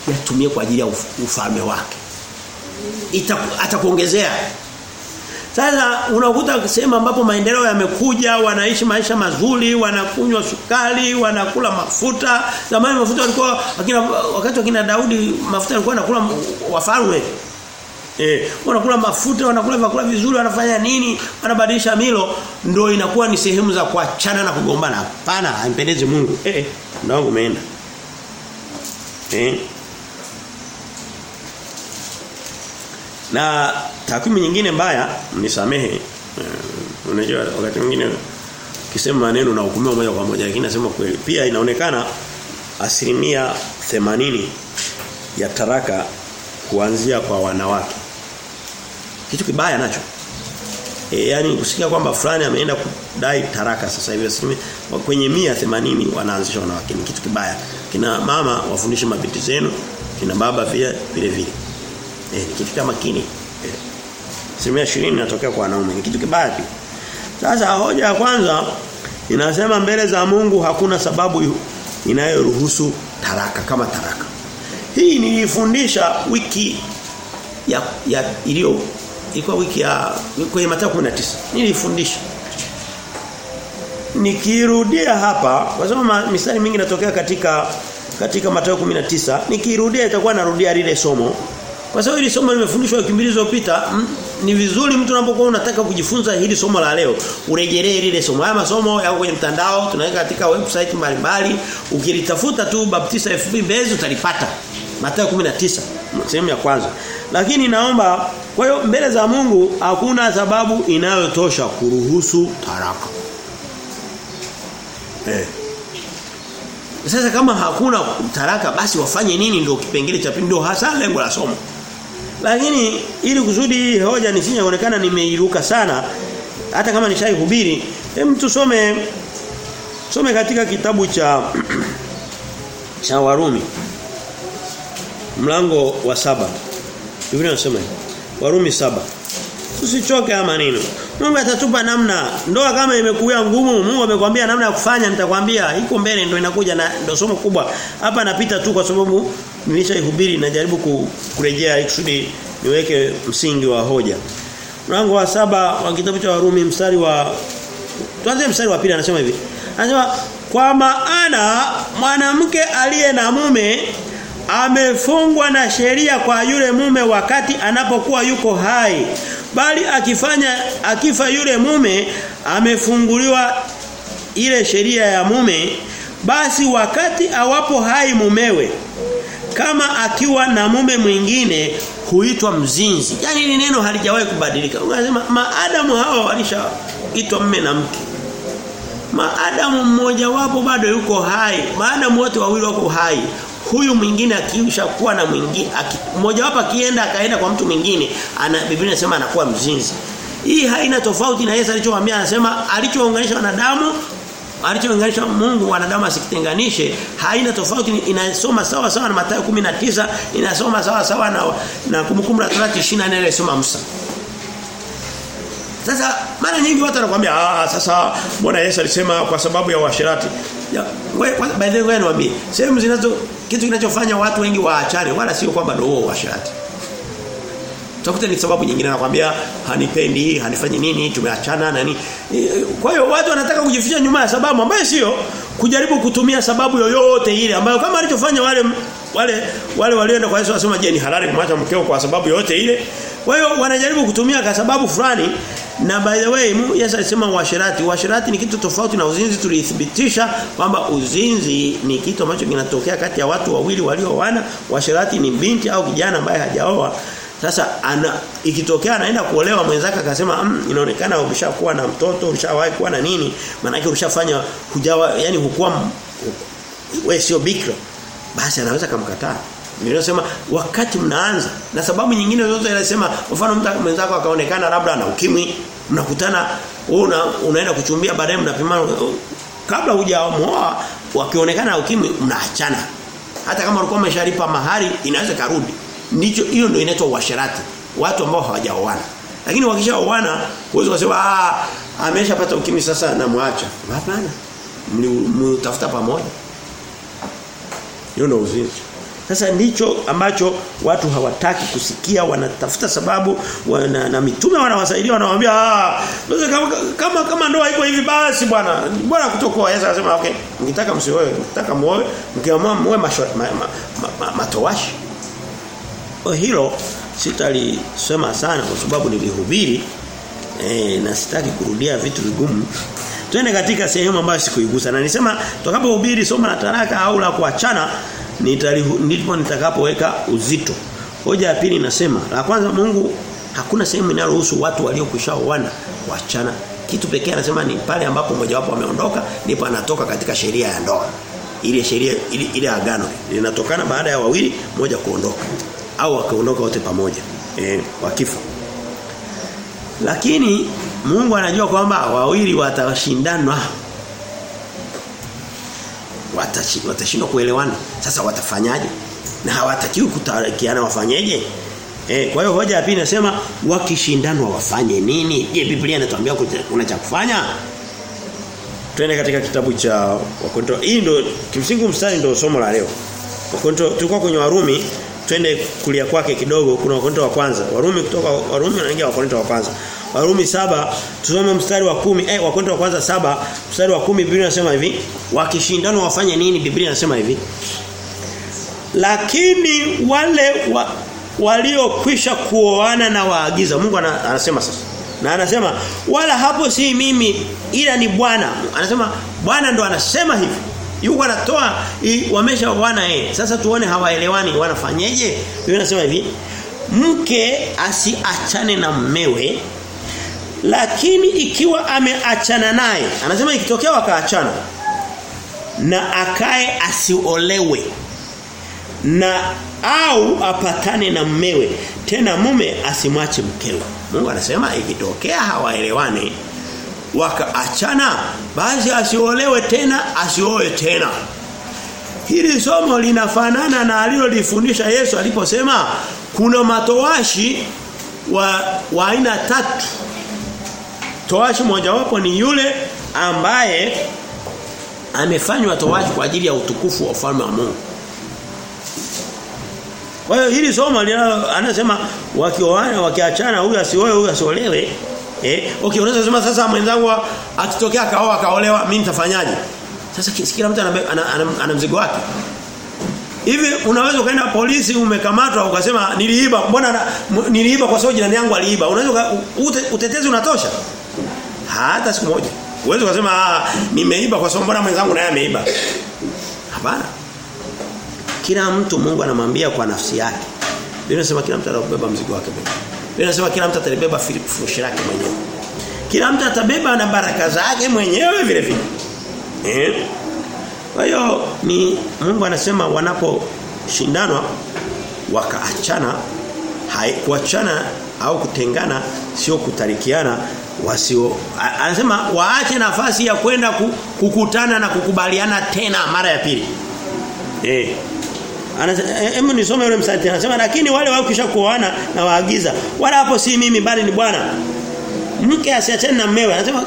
yatumie kwa ajili ya uf, ufalme wake. Ita, atakuongezea. Sasa unakuta sehemu ambapo maendeleo yamekuja, wanaishi maisha mazuri, wanakunywa sukari, wanakula mafuta. Zamani mafuta walikuwa wakina, wakati wakina Daudi mafuta walikuwa wanakula wafalme. Eh, wanakula mafuta, wanakula vyakula vizuri, wanafanya nini? Wanabadilisha milo, ndio inakuwa ni sehemu za kuachana na kugombana. Hapana, haimpendezi Mungu. Eh, ndio umeenda. Eh. Na takwimu nyingine mbaya nisamehe. Uh, unajua wakati mwingine kisema maneno na hukumiwa moja kwa moja lakini nasema kweli. Pia inaonekana asilimia 80 ya taraka kuanzia kwa wanawake. Kitu kibaya nacho. E, yani kusikia kwamba fulani ameenda kudai taraka sasa hivi asilimia kwenye 180 wanaanzisha wanawake ni kitu kibaya. Kina mama wafundishe mabinti zenu, kina baba pia vile vile. Eh, ni kitu kama kini. Eh. Asilimia 20 inatokea kwa wanaume. Ni kitu kibaya pia. Sasa hoja ya kwanza inasema mbele za Mungu hakuna sababu inayoruhusu taraka kama taraka. Hii nilifundisha wiki ya ya iliyo ilikuwa wiki ya kwenye Mathayo 19. Nilifundisha. Nikirudia hapa kwa sababu mistari mingi inatokea katika katika Mathayo 19, nikirudia itakuwa narudia lile somo kwa sababu hili somo limefundishwa wiki mbili zilizopita, ni vizuri mtu unapokuwa unataka kujifunza hili somo la leo, urejelee lile somo. Haya masomo yako kwenye mtandao, tunaweka katika website mbalimbali. Ukilitafuta tu Baptista FB Mbezi utalipata. Mathayo 19 sehemu ya kwanza. Lakini naomba kwa hiyo mbele za Mungu hakuna sababu inayotosha kuruhusu taraka. Eh. Sasa kama hakuna taraka basi wafanye nini ndio kipengele cha pili ndio hasa lengo la somo. Lakini ili kusudi hoja nisije kuonekana nimeiruka sana hata kama nishaihubiri, hem tusome some katika kitabu cha cha Warumi mlango wa saba Biblia inasema. Warumi saba Tusichoke ama nini. Mungu atatupa namna. Ndoa kama imekuwa ngumu, Mungu amekwambia namna ya kufanya nitakwambia. Iko mbele ndio inakuja na ndio somo kubwa. Hapa napita tu kwa sababu nilishaihubiri najaribu kurejea ikusudi niweke msingi wa hoja. Mlango wa saba wa kitabu cha Warumi mstari wa Tuanze mstari wa pili anasema hivi. Anasema kwa maana mwanamke aliye na mume amefungwa na sheria kwa yule mume wakati anapokuwa yuko hai bali akifanya akifa yule mume amefunguliwa ile sheria ya mume basi wakati awapo hai mumewe kama akiwa na mume mwingine huitwa mzinzi. Yaani ni neno halijawahi kubadilika. Unasema maadamu hao walishaitwa mume na mke. Maadamu mmoja wapo bado yuko hai. Maadamu wote wawili wako hai. Huyu mwingine akiisha kuwa na mwingine mmoja wapo akienda akaenda kwa mtu mwingine ana Biblia inasema anakuwa mzinzi. Hii haina tofauti na Yesu alichowaambia. Anasema alichounganisha wanadamu alichounganisha Mungu wanadamu asikitenganishe haina tofauti inasoma sawa sawa na Mathayo 19 inasoma sawa sawa na na kumkumbu la Torati 24 inasoma Musa. Sasa mara nyingi watu wanakuambia ah sasa Bwana Yesu alisema kwa sababu ya uasherati. By the way niwaambie sehemu zinazo kitu kinachofanya watu wengi waachane wala sio kwamba ndio washirati utakuta ni sababu nyingine anakuambia hanipendi hanifanyi nini tumeachana na nini. Kwa hiyo watu wanataka kujificha nyuma ya sababu ambayo sio kujaribu kutumia sababu yoyote ile ambayo kama alichofanya wale wale wale walioenda kwa Yesu wasema je ni halali kumwacha mkeo kwa sababu yoyote ile? Kwa hiyo wanajaribu kutumia kwa sababu fulani na by the way Yesu alisema uasherati. Uasherati ni kitu tofauti na uzinzi. Tulithibitisha kwamba uzinzi ni kitu ambacho kinatokea kati ya watu wawili walioana. Uasherati ni binti au kijana ambaye hajaoa sasa ana ikitokea anaenda kuolewa mwenzake akasema mmm, inaonekana umeshakuwa na mtoto ushawahi kuwa na nini. Maana yake ushafanya hujawa yani hukuwa wewe sio bikra. Basi anaweza kumkataa Ninasema wakati mnaanza. Na sababu nyingine zote inasema mfano mtu mwenzako akaonekana labda ana ukimwi mnakutana una, unaenda kuchumbia baadaye mnapimana kabla hujaoa wakionekana ukimwi mnaachana. Hata kama ulikuwa umeshalipa mahari inaweza karudi ndicho hiyo ndio inaitwa uasherati. Watu ambao hawajaoana. Lakini wakishaoana uwezo kusema ah ameshapata ukimwi sasa namwacha. Hapana. Mtafuta pamoja. Hiyo ndio sasa ndicho ambacho watu hawataki kusikia wanatafuta sababu wana, na mitume wanawasaidia wanawaambia ah kama kama, kama ndoa iko hivi basi bwana bwana kutokoa Yesu anasema okay mkitaka msioe mkitaka muoe mkiamua muoe ma, ma, ma, ma, matowashi hilo sitalisema sana kwa sababu nilihubiri eh, na sitaki kurudia vitu vigumu Twende katika sehemu ambayo sikuigusa na nisema tutakapohubiri somo la talaka au la kuachana ndipo nitakapoweka uzito. Hoja ya pili nasema la kwanza Mungu hakuna sehemu inayoruhusu watu waliokwishaoana kuachana. Kitu pekee anasema ni pale ambapo mmoja wapo ameondoka ndipo anatoka katika sheria ya ndoa. Ile sheria ile, ile agano linatokana baada ya wawili mmoja kuondoka au wakaondoka wote pamoja eh wakifa. Lakini Mungu anajua kwamba wawili watashindana watashindwa kuelewana. Sasa watafanyaje? Na hawatakiwi kutarikiana wafanyeje? Eh, kwa hiyo hoja pili inasema wakishindana wafanye nini? Je, Biblia inatuambia kuna cha kufanya? Twende katika kitabu cha Wakorintho. Hii ndio kimsingi mstari ndio somo la leo. Wakorintho tulikuwa kwenye Warumi, twende kulia kwake kidogo kuna Wakorintho wa kwanza. Warumi kutoka Warumi wanaingia Wakorintho wa kwanza. Warumi saba tusome mstari wa kumi eh Wakorintho wa kwanza saba mstari wa kumi Biblia inasema hivi wakishindana wafanye nini? Biblia inasema hivi. Lakini wale wa, waliokwisha kuoana na waagiza Mungu anasema sasa. Na anasema wala hapo si mimi ila ni Bwana. Anasema Bwana ndo anasema hivi yuko anatoa wamesha wana eh. Sasa tuone hawaelewani wanafanyeje? Biblia inasema hivi mke asiachane na mmewe lakini ikiwa ameachana naye anasema ikitokea wakaachana na akae asiolewe na au apatane na mmewe tena mume asimwache mkewe. Mungu anasema ikitokea hawaelewani wakaachana basi asiolewe tena asioe tena Hili somo linafanana na alilolifundisha Yesu aliposema kuna matoashi wa, wa aina tatu Towashi mojawapo ni yule ambaye amefanywa toashi kwa ajili ya utukufu wa ufalme wa Mungu. Kwa hiyo hili somo anasema wakioana wakiachana huyu asioe huyu asiolewe eh okay unaweza kusema sasa mwenzangu akitokea akaoa akaolewa mimi nitafanyaje? Sasa kila mtu ana, ana, mzigo wake. Hivi unaweza ukaenda polisi umekamatwa ukasema niliiba mbona niliiba kwa sababu jirani yangu aliiba. Unaweza utetezi unatosha? Hata siku moja. Uweze kusema ah nimeiba kwa sababu mbona mwenzangu naye ameiba. Hapana. Kila mtu Mungu anamwambia kwa nafsi yake. Biblia inasema kila mtu anabeba mzigo wake mwenyewe. Biblia inasema kila mtu atabeba furushi lake mwenyewe. Kila mtu atabeba na baraka zake mwenyewe vile vile. Eh? Kwa hiyo ni Mungu anasema wanaposhindanwa wakaachana kuachana au kutengana sio kutarikiana wasio anasema waache nafasi ya kwenda kukutana na kukubaliana tena mara ya pili. Eh. Anasema nisome yule msanii anasema lakini wale wao kisha kuoana na waagiza wala hapo si mimi bali ni Bwana. Mke asiachane na mmewe anasema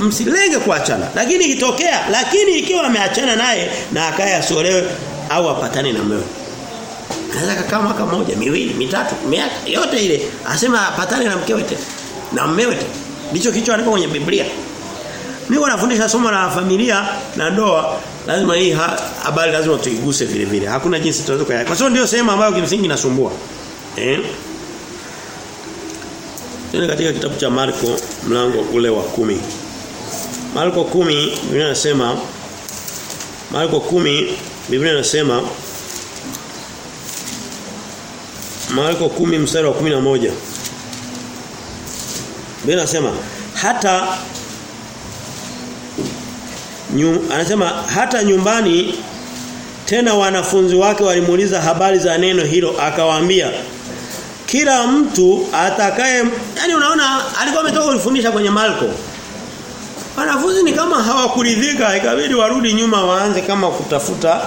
msilenge kuachana. Lakini ikitokea lakini ikiwa ameachana naye na akaye asiolewe au apatane na mmewe. Anaweza kama mwaka mmoja, miwili, mitatu, miaka yote ile asema apatane na mkewe tena na mmewe tena. Ndicho kicho andiko kwenye Biblia. Mimi wanafundisha somo la familia na ndoa, lazima hii habari lazima tuiguse vile vile. Hakuna jinsi tunaweza kwa. Kwa sababu ndio sehemu ambayo kimsingi nasumbua Eh? Tuna katika kitabu cha Marko mlango ule wa kumi Marko kumi Biblia inasema Marko kumi Biblia inasema Marko kumi mstari wa moja Biblia inasema hata nyum, anasema hata nyumbani tena wanafunzi wake walimuuliza habari za neno hilo akawaambia kila mtu atakaye yani unaona alikuwa ametoka kulifundisha kwenye Marko wanafunzi ni kama hawakuridhika ikabidi warudi nyuma waanze kama kutafuta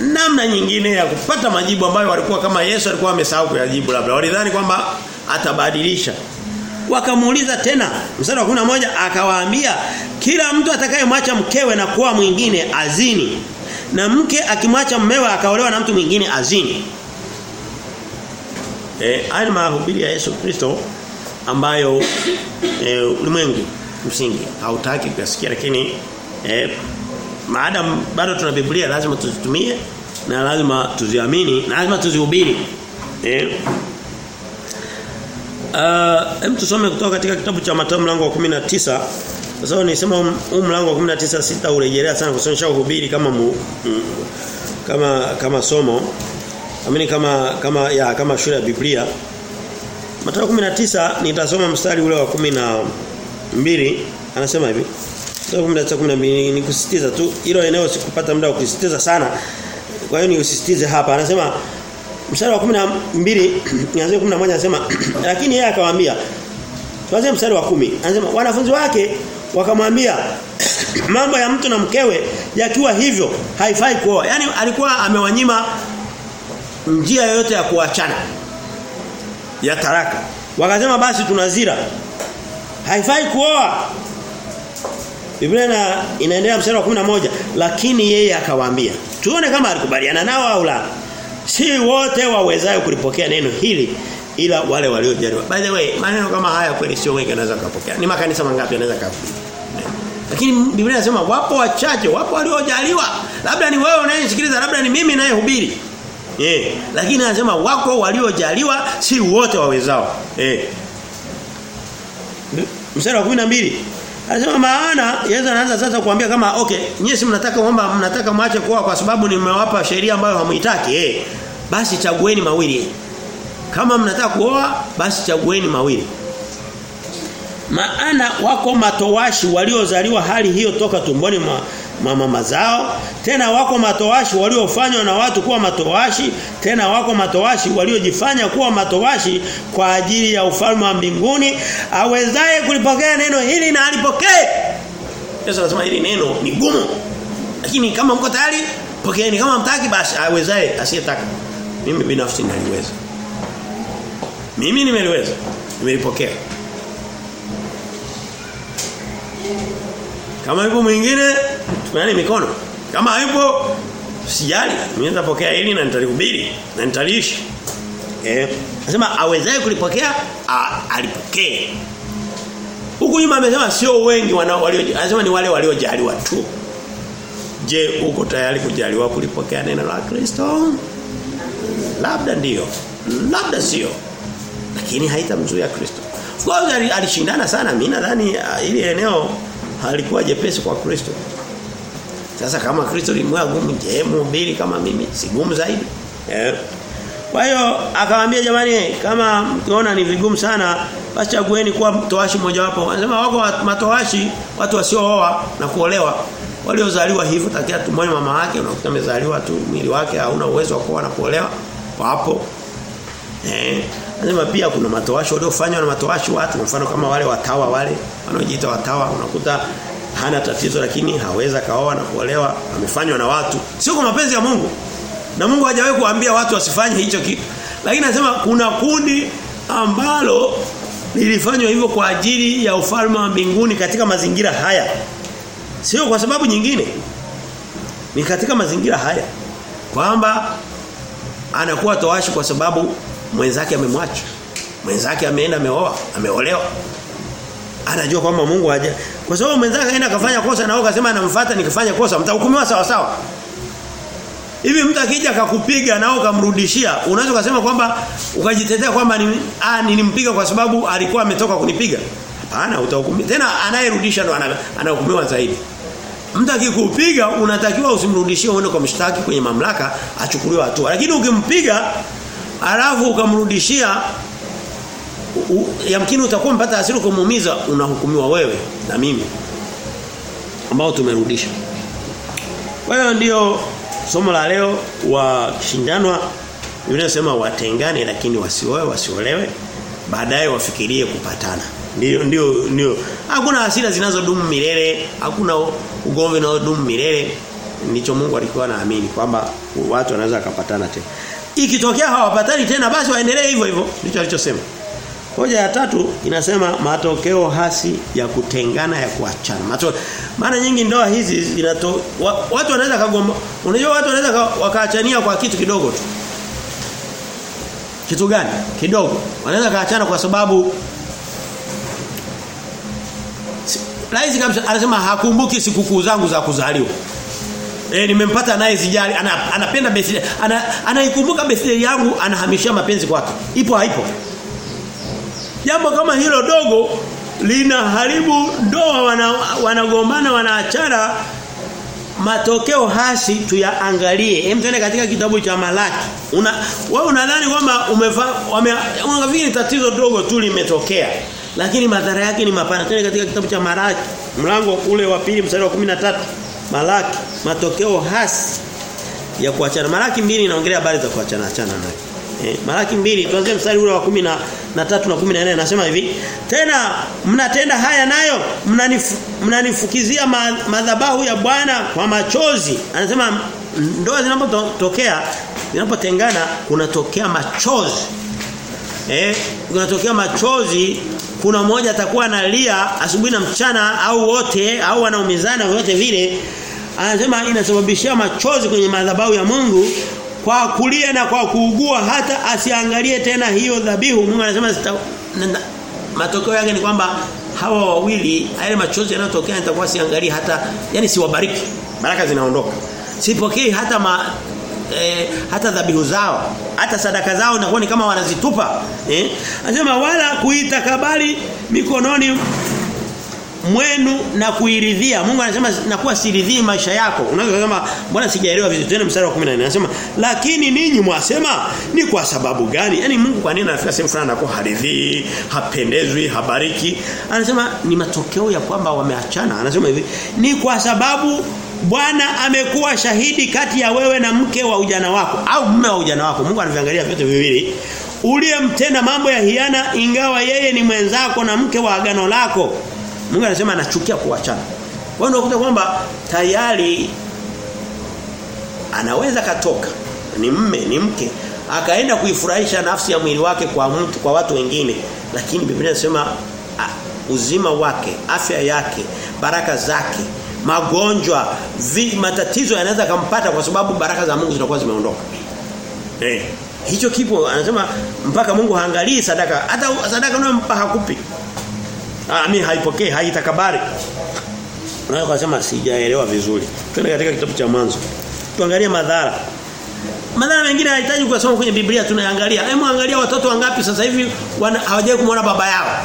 namna nyingine ya kupata majibu ambayo walikuwa kama Yesu alikuwa amesahau kuyajibu labda. Walidhani kwamba atabadilisha wakamuuliza tena mstari wa 11 akawaambia kila mtu atakayemwacha mkewe na kuwa mwingine azini na mke akimwacha mmewe akaolewa na mtu mwingine azini. Eh mahubiri ya Yesu Kristo ambayo eh, ulimwengu msingi hautaki kuyasikia lakini eh, maadamu bado tuna Biblia lazima tuzitumie na lazima tuziamini na lazima tuzihubiri. Eh Uh, tusome kutoka katika kitabu cha Mathayo mlango wa 19. Kwa sababu nilisema huu mlango wa 19 sita urejelea sana sababu nishahubiri kama mu, mm, kama kama somo. Amini kama kama ya kama shule ya Biblia. Mathayo 19 nitasoma mstari ule wa 12 anasema hivi. Mathayo 19:12 nikusisitiza tu hilo eneo sikupata muda wa kusisitiza sana. Kwa hiyo ni usisitize hapa. Anasema mstari wa 12 nianze 11 anasema lakini yeye akawaambia tuanze mstari wa kumi anasema wanafunzi wake wakamwambia mambo ya mtu na mkewe yakiwa hivyo haifai kuoa. Yani alikuwa amewanyima njia yoyote ya kuachana ya taraka wakasema basi tunazira haifai kuoa. Biblia ina, inaendelea mstari wa 11 lakini yeye akawaambia. Tuone kama alikubaliana nao au la si wote wawezayo kulipokea neno hili ila wale waliojaliwa. By the way, maneno kama haya kweli sio wengi wanaweza kupokea. Ni makanisa mangapi yanaweza kupokea? Lakini Biblia inasema wapo wachache, wapo waliojaliwa. Labda ni wewe unayenisikiliza, labda ni mimi ninayehubiri. Eh, lakini anasema wako waliojaliwa si wote wawezao. Eh. Mstari wa 12 Anasema maana Yesu anaanza sasa kuambia kama okay, nyinyi si mnataka kuomba mnataka mwache kuoa kwa sababu nimewapa sheria ambayo hamuitaki. Eh. Basi chagueni mawili. Kama mnataka kuoa basi chagueni mawili. Maana wako matowashi waliozaliwa hali hiyo toka tumboni mwa mama zao, tena wako matowashi waliofanywa na watu kuwa matowashi, tena wako matowashi waliojifanya kuwa matowashi kwa ajili ya ufalme wa mbinguni, awezaye kulipokea neno hili na alipokee. Yesu anasema hili neno ni gumu. Lakini kama mko tayari, pokeeni. Kama mtaki basi awezaye asiyetaka. Mimi binafsi naliweza. Mimi nimeliweza. Nimelipokea. Kama yupo mwingine tupeane mikono. Kama hayupo sijali. Mimi nitapokea hili na nitalihubiri na nitaliishi. Eh, nasema awezaye kulipokea alipokee. Huku nyuma amesema sio wengi wanao walio anasema ni wale waliojaliwa tu. Je, uko tayari kujaliwa kulipokea neno la Kristo? Labda ndiyo. Labda sio. Lakini haitamzuia Kristo. Kwa hiyo alishindana sana. Mimi nadhani uh, ili eneo halikuwa jepesi kwa Kristo. Sasa kama Kristo limwa gumu, je, mhubiri kama mimi si gumu zaidi? Eh. Kwa hiyo akamwambia jamani kama mkiona ni vigumu sana basi chagueni kuwa mtoashi mmoja wapo. Anasema wako matoashi watu wasiooa na kuolewa waliozaliwa hivyo takia tumoni mama yake unakuta amezaliwa tu mwili wake hauna uwezo wa kuoa na kuolewa wapo. Eh. Anasema pia kuna matoashi waliofanywa na matoashi watu mfano kama wale watawa wale wanaojiita watawa unakuta hana tatizo lakini haweza kaoa na kuolewa amefanywa na watu sio kwa mapenzi ya Mungu na Mungu hajawahi kuambia watu wasifanye hicho kitu lakini anasema kuna kundi ambalo lilifanywa hivyo kwa ajili ya ufalme wa mbinguni katika mazingira haya. Sio kwa sababu nyingine. Ni katika mazingira haya kwamba anakuwa toashi kwa sababu mwenzake amemwacha. Mwenzake ameenda ameoa, ameolewa. Anajua kwamba Mungu haja. Kwa sababu mwenzake aenda akafanya kosa na wao ukasema anamfuata nikifanya kosa, mtahukumiwa sawa sawa. Hivi mtu akija akakupiga na ukamrudishia, unaweza kusema kwamba ukajitetea kwamba ni ah nilimpiga kwa sababu alikuwa ametoka kunipiga. Hapana, utahukumiwa. Tena anayerudisha ndo anahukumiwa zaidi. Mtu akikupiga unatakiwa usimrudishie uende kwa mshtaki kwenye mamlaka achukuliwe hatua. Lakini ukimpiga alafu ukamrudishia yamkini utakuwa mpata hasira kumuumiza unahukumiwa wewe na mimi ambao tumerudisha. Kwa hiyo ndio somo la leo wakishindanwa Biblia inasema watengane lakini wasioe wasiolewe baadaye wafikirie kupatana. Ndio ndio ndio. Hakuna hasira zinazodumu milele, hakuna ugomvi unaodumu milele. Ndicho Mungu alikuwa naamini kwamba watu wanaweza kupatana tena. Ikitokea hawapatani tena basi waendelee hivyo hivyo. Ndicho alichosema. Hoja ya tatu inasema matokeo hasi ya kutengana ya kuachana. Maana nyingi ndoa hizi zinato wa, watu wanaweza kagomba. Unajua watu wanaweza wakaachania kwa kitu kidogo tu. Kitu gani? Kidogo. Wanaweza kaachana kwa sababu Raisi kabisa anasema hakumbuki sikukuu zangu za kuzaliwa. Eh nimempata naye sijali ana, anapenda birthday ana, anaikumbuka birthday yangu anahamishia mapenzi kwake. Ipo haipo? Jambo kama hilo dogo linaharibu ndoa wanagombana wana wanaachana matokeo hasi tuyaangalie. Hem tuende katika kitabu cha Malaki. Una wewe unadhani kwamba umefikiri tatizo dogo tu limetokea. Lakini madhara yake ni mapana. Tuende katika kitabu cha Malaki, mlango ule wa pili mstari wa 13. Malaki, matokeo hasi ya kuachana. Malaki mbili inaongelea habari za kuachana achana naye. Eh, Malaki mbili tuanze mstari ule wa kumi na, na tatu na 14 anasema hivi tena mnatenda haya nayo mnanifu, mnanifukizia ma, madhabahu ya Bwana kwa machozi. Anasema ndoa zinapotokea zinapotengana kunatokea machozi. Eh kunatokea machozi kuna mmoja atakuwa analia asubuhi na mchana au wote au wanaumizana wote vile. Anasema inasababishia machozi kwenye madhabahu ya Mungu kwa kulia na kwa kuugua hata asiangalie tena hiyo dhabihu. Mungu anasema matokeo yake ni kwamba hawa wawili yale machozi yanayotokea nitakuwa siangalie hata yani siwabariki. Baraka zinaondoka. Sipokei hata ma, e, hata dhabihu zao. Hata sadaka zao inakuwa ni kama wanazitupa. Eh? Anasema wala kuitakabali mikononi mwenu na kuiridhia. Mungu anasema nakuwa siridhii maisha yako. Unaweza kusema mbona sijaelewa vizuri tena mstari wa 14 anasema lakini ninyi mwasema ni kwa sababu gani? Yaani Mungu kwa nini anafika sehemu fulani anakuwa haridhii, hapendezwi, habariki? Anasema ni matokeo ya kwamba wameachana. Anasema hivi ni kwa sababu Bwana amekuwa shahidi kati ya wewe na mke wa ujana wako au mume wa ujana wako. Mungu anaviangalia vyote viwili. Uliyemtenda mambo ya hiana ingawa yeye ni mwenzako na mke wa agano lako. Mungu anasema anachukia kuachana. Kwa hiyo unakuta kwamba tayari anaweza katoka ni mme ni mke akaenda kuifurahisha nafsi ya mwili wake kwa mtu kwa watu wengine lakini Biblia inasema uzima wake, afya yake, baraka zake, magonjwa, vi, matatizo yanaweza kumpata kwa sababu baraka za Mungu zinakuwa zimeondoka. Eh. Hicho kipo anasema mpaka Mungu haangalii sadaka. Hata sadaka unayompa hakupi. Ah mimi haipokei, haitakabari. Unaweza kusema sijaelewa vizuri. Twende katika kitabu cha mwanzo. Tuangalie madhara. Madhara mengine hayahitaji kusoma kwenye Biblia tunaangalia. Hebu angalia watoto wangapi sasa hivi hawajawahi kumwona baba yao.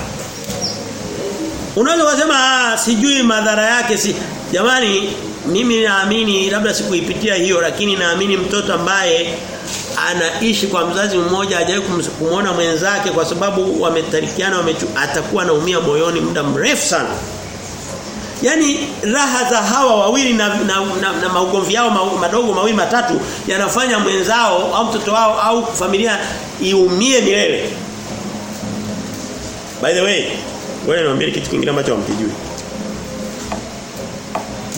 Unaweza kusema ah sijui madhara yake si jamani mimi naamini labda sikuipitia hiyo lakini naamini mtoto ambaye anaishi kwa mzazi mmoja hajawahi kumuona mwenzake kwa sababu wametarikiana wame atakuwa anaumia moyoni muda mrefu sana. Yaani raha za hawa wawili na, na, na, na maugomvi yao ma, madogo mawili matatu yanafanya mwenzao au mtoto wao au familia iumie milele. By the way, wewe niambie kitu kingine ambacho hamkijui.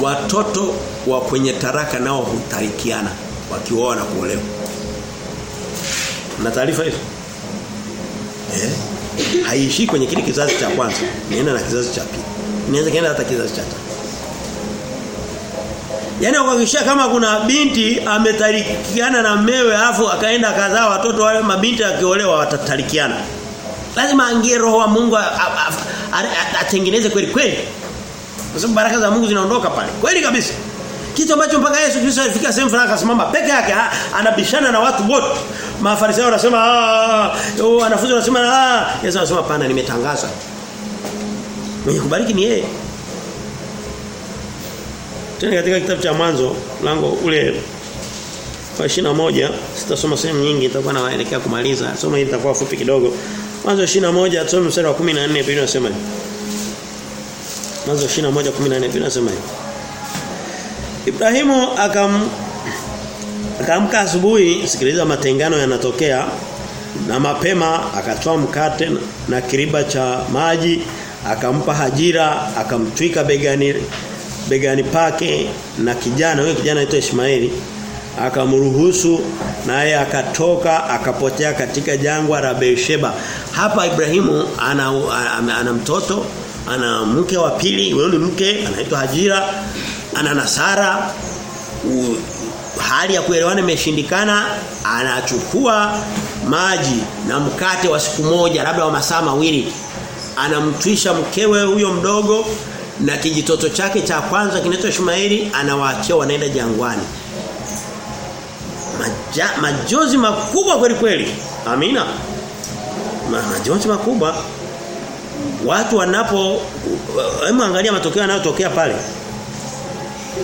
Watoto wa kwenye taraka nao hutarikiana wakioa na kuolewa. Na taarifa hizo? Eh? Haishi kwenye kile kizazi cha kwanza. Inaenda na kizazi cha pili. Inaweza kaenda hata kizazi cha tatu. Yaani kuhakikisha kama kuna binti ametarikiana na mmewe afu akaenda akazaa watoto wale mabinti akiolewa watatarikiana. Lazima angie roho wa Mungu atengeneze kweli kweli. Kwa sababu baraka za Mungu zinaondoka pale. Kweli kabisa. Kitu ambacho mpaka Yesu Kristo alifika sehemu fulani akasimama peke yake anabishana na watu wote. Mafarisayo wanasema ah wanafunzi wanasema ah Yesu anasema pana nimetangaza. Mwenye kubariki ni yeye. Tena katika kitabu cha mwanzo mlango ule wa moja sitasoma sehemu nyingi nitakuwa naelekea kumaliza. Soma hili litakuwa fupi kidogo. Mwanzo moja tusome mstari wa 14 Biblia inasema hivi. Mwanzo 21:14 Biblia inasema hivi. Ibrahimu akam akaamka asubuhi sikiliza matengano yanatokea na mapema akatoa mkate na kiriba cha maji akampa Hajira akamtwika begani begani pake na kijana huyo kijana anaitwa Ishmaeli akamruhusu naye akatoka akapotea katika jangwa la Beersheba. Hapa Ibrahimu ana, ana, ana mtoto ana mke wa pili huyo ni mke anaitwa Hajira ana Nasara hali ya kuelewana imeshindikana anachukua maji na mkate wa siku moja labda wa masaa mawili. Anamtwisha mkewe huyo mdogo na kijitoto chake cha kwanza kinaitwa Ishmaeli anawaachia wanaenda jangwani. Maja, majozi makubwa kweli kweli. Amina. Ma, majozi makubwa. Watu wanapo hebu angalia matokeo yanayotokea pale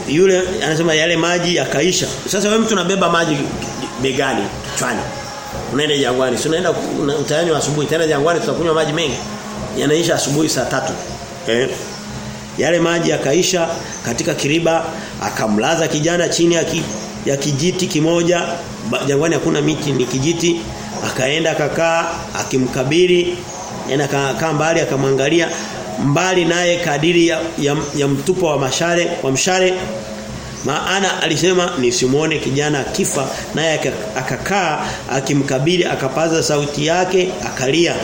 yule anasema yale maji yakaisha. Sasa wewe mtu unabeba maji begani kichwani. Unaenda jangwani. Si unaenda utayani wa asubuhi. Tena jangwani tutakunywa maji mengi. Yanaisha asubuhi saa tatu. Eh? Yale maji yakaisha katika kiriba akamlaza kijana chini ya, ki, ya kijiti kimoja. Jangwani hakuna miti ni kijiti. Akaenda akakaa akimkabili. Yana akakaa mbali akamwangalia mbali naye kadiri ya, ya, ya mtupo wa mashale wa mshale maana alisema nisimuone kijana akifa naye akakaa akimkabili akapaza sauti yake akalia.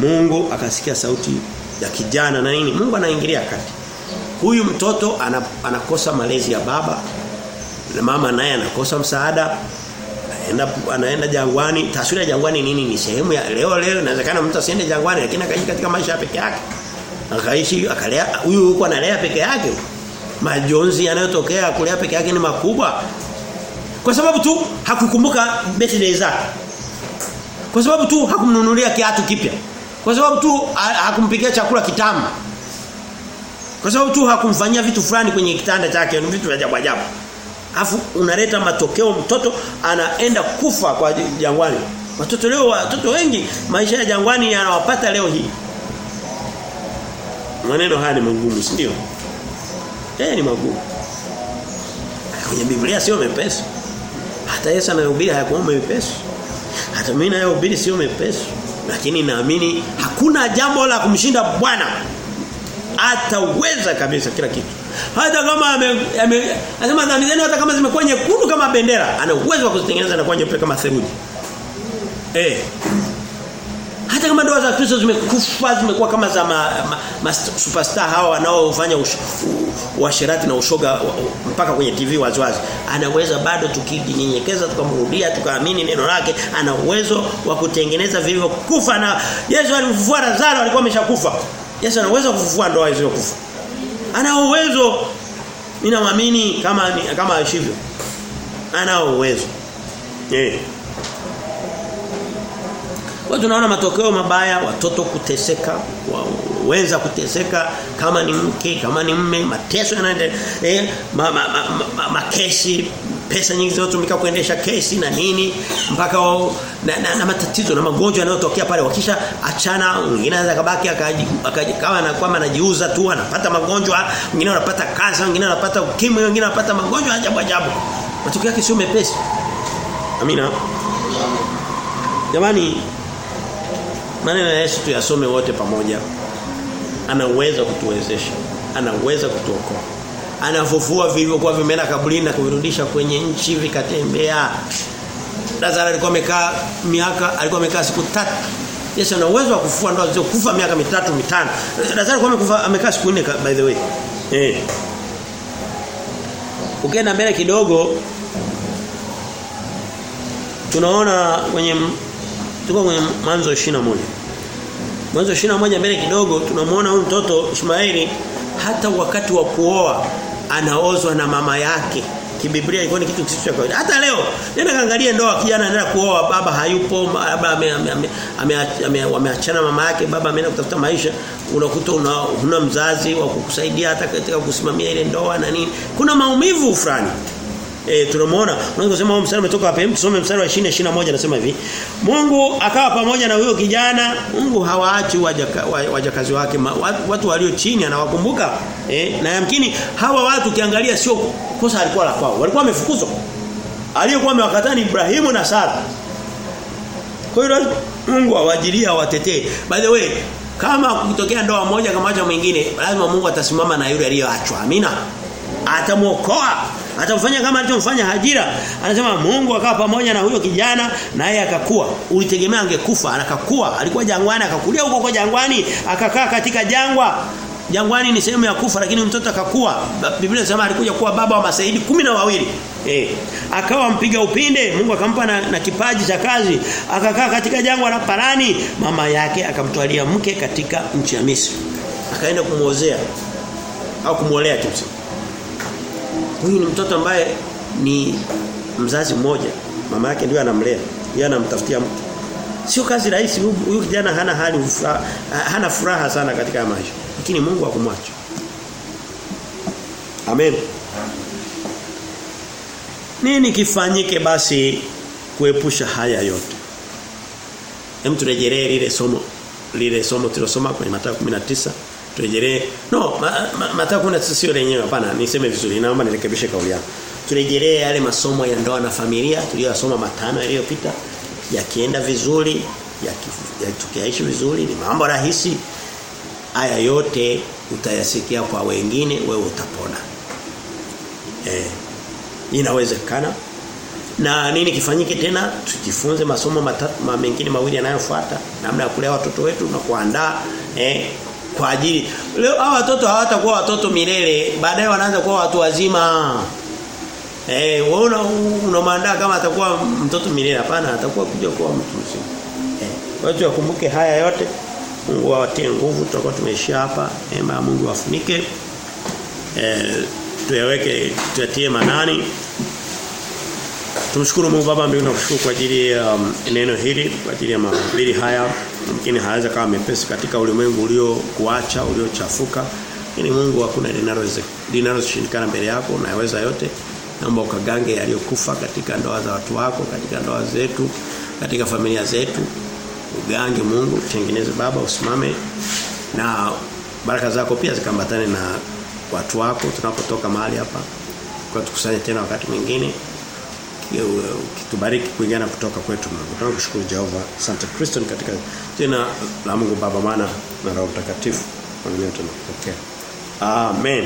Mungu akasikia sauti ya kijana na nini? Mungu anaingilia kati. Huyu mtoto anakosa malezi ya baba na mama naye anakosa msaada anaenda anaenda jangwani. Taswira ya jangwani nini? Ni sehemu ya leo leo. Inawezekana mtu asiende jangwani lakini akaishi katika maisha peke yake akaishi akalea huyu yuko analea peke yake. Majonzi yanayotokea kulea peke yake ni makubwa. Kwa sababu tu hakukumbuka birthday zake. Kwa sababu tu hakumnunulia kiatu kipya. Kwa sababu tu hakumpikia chakula kitamu. Kwa sababu tu hakumfanyia vitu fulani kwenye kitanda chake ni vitu vya ajabu ajabu. Afu unaleta matokeo mtoto anaenda kufa kwa jangwani. Watoto leo watoto wengi maisha ya jangwani yanawapata leo hii maneno haya ni magumu si ndio? Eh ni magumu. Kwenye Biblia sio mepesi. Hata Yesu anayohubiri hayakuwa mepesi. Hata mimi nayohubiri sio mepesi. Lakini naamini hakuna jambo la kumshinda Bwana. Ataweza kabisa kila kitu. Hata kama anasema dhambi zenu hata kama zimekuwa nyekundu kama bendera ana uwezo wa kuzitengeneza na kuwa nyeupe kama theluji. Eh hata kama ndoa za Kristo zimekufa zimekuwa kama za ma, ma, ma superstar hawa wanaofanya uasherati na ushoga mpaka kwenye TV waziwazi. Anaweza bado tukijinyenyekeza tukamrudia tukaamini neno lake. Ana uwezo wa kutengeneza vivyo kufa na Yesu alimfufua Lazaro alikuwa ameshakufa. Yesu ana uwezo kufufua ndoa hizo kufa ana uwezo. Mimi naamini kama kama ashivyo ana uwezo. Eh kwa tunaona matokeo mabaya watoto kuteseka waweza kuteseka kama ni mke kama ni mme mateso yanaendelea eh, ma, ma, ma, ma, ma, kesi pesa nyingi zinazotumika kuendesha kesi na nini mpaka wao na, na, na matatizo na magonjwa yanayotokea pale. Wakisha achana mwingine anaweza kabaki akaji na kwamba anajiuza tu anapata magonjwa mwingine anapata kansa mwingine anapata ukimwi mwingine anapata magonjwa ajabu ajabu. Matokeo yake sio mepesi. Amina. Jamani maneno ya Yesu tuyasome wote pamoja ana uwezo kutuwezesha ana uwezo kutuokoa anafufua vilivyokuwa vimeenda kaburini na kuvirudisha kwenye nchi vikatembea Lazaro alikuwa amekaa miaka alikuwa amekaa siku tatu Yesu ana uwezo wa kufufua ndoa zilizokufa miaka mitatu mitano. Lazaro alikuwa amekufa amekaa siku nne by the way. Eh. Ukienda mbele kidogo tunaona kwenye tuko kwenye mwanzo 21. Mwanzo 21 mbele kidogo tunamuona huyu mtoto Ishmaeli hata wakati wa kuoa anaozwa na mama yake. Kibiblia ilikuwa ni kitu kisicho cha kawaida. Hata leo nenda kaangalie ndoa kijana anaenda kuoa baba hayupo baba ameachana mama yake baba ameenda kutafuta maisha unakuta una huna mzazi wa kukusaidia hata katika kusimamia ile ndoa na nini. Kuna maumivu fulani. E, tunamuona. Unaweza kusema huo mstari umetoka wapi? tusome mstari wa 20 21 anasema hivi. Mungu akawa pamoja na huyo kijana. Mungu hawaachi wajaka, wajakazi wake. Watu walio chini anawakumbuka. E, na yamkini hawa watu kiangalia sio kosa alikuwa la kwao. Walikuwa wamefukuzwa. Aliyekuwa amewakataa ni Ibrahimu na Sara. Kwa hiyo Mungu awajilia watetee by the way kama kutokea ndoa moja kama acha mwingine lazima Mungu atasimama na yule aliyoachwa amina. Atamuokoa atamfanya kama alichomfanya Hajira. Anasema Mungu akawa pamoja na huyo kijana naye akakua. Ulitegemea angekufa. Akakua alikuwa jangwani akakulia huko kwa jangwani akakaa katika jangwa. Jangwani ni sehemu ya kufa lakini mtoto akakua. Biblia inasema alikuja kuwa baba wa masaidi kumi na wawili. Eh akawa mpiga upinde. Mungu akampa na, na kipaji cha kazi. Akakaa katika jangwa la Parani. Mama yake akamtwalia mke katika nchi ya Misri. Akaenda kumuozea au kumuolea kimsingi Huyu ni mtoto ambaye ni mzazi mmoja. Mama yake ndio anamlea. Yeye anamtafutia mtu. Sio kazi rahisi huyu kijana hana hali ufra, hana furaha sana katika maisha. Lakini Mungu hakumwacha. Amen. Nini kifanyike basi kuepusha haya yote? Hem turejelee lile somo lile somo tulilosoma kwenye Mathayo 19 turejelee. No Mathayo ma, ma, sio lenyewe hapana. Niseme vizuri naomba nirekebishe kauli yangu. Turejelee yale masomo ya ndoa na familia tuliyosoma matano yaliyopita yakienda vizuri yakiishi vizuri ni mambo rahisi. Haya yote utayasikia kwa wengine wewe utapona. Eh inawezekana. Na nini kifanyike tena? Tujifunze masomo matatu ma mengine mawili yanayofuata namna ya kulea watoto wetu na kuandaa eh kwa ajili. Leo hawa watoto hawatakuwa watoto milele baadaye wanaanza kuwa watu wazima. Eh wewe una, kama atakuwa mtoto milele? Hapana atakuwa kuja kuwa mtu mzima. Eh watu wakumbuke haya yote. Mungu awatie nguvu tutakuwa tumeishia hapa. Ya Mungu afunike eh tuyaweke tuyatie manani. Tumshukuru Mungu Baba mbinguni na kushukuru kwa ajili ya um, neno hili kwa ajili ya mahubiri haya mkini haweza kama mepesi katika ulimwengu ulio kuacha uliochafuka. Lakini Mungu hakuna linaloshindikana mbele yako unaweza yote. Naomba ukagange yaliyokufa katika ndoa za watu wako katika ndoa zetu katika familia zetu. Ugange Mungu tengeneze baba usimame. Na baraka zako pia zikambatane na watu wako tunapotoka mahali hapa kwa tukusanye tena wakati mwingine ukitubariki kuingana kutoka kwetu tunakutaka kushukuru Jehova. Santa Kristo katika jina la Mungu Baba Mwana na Roho Mtakatifu. Kwa. Amen.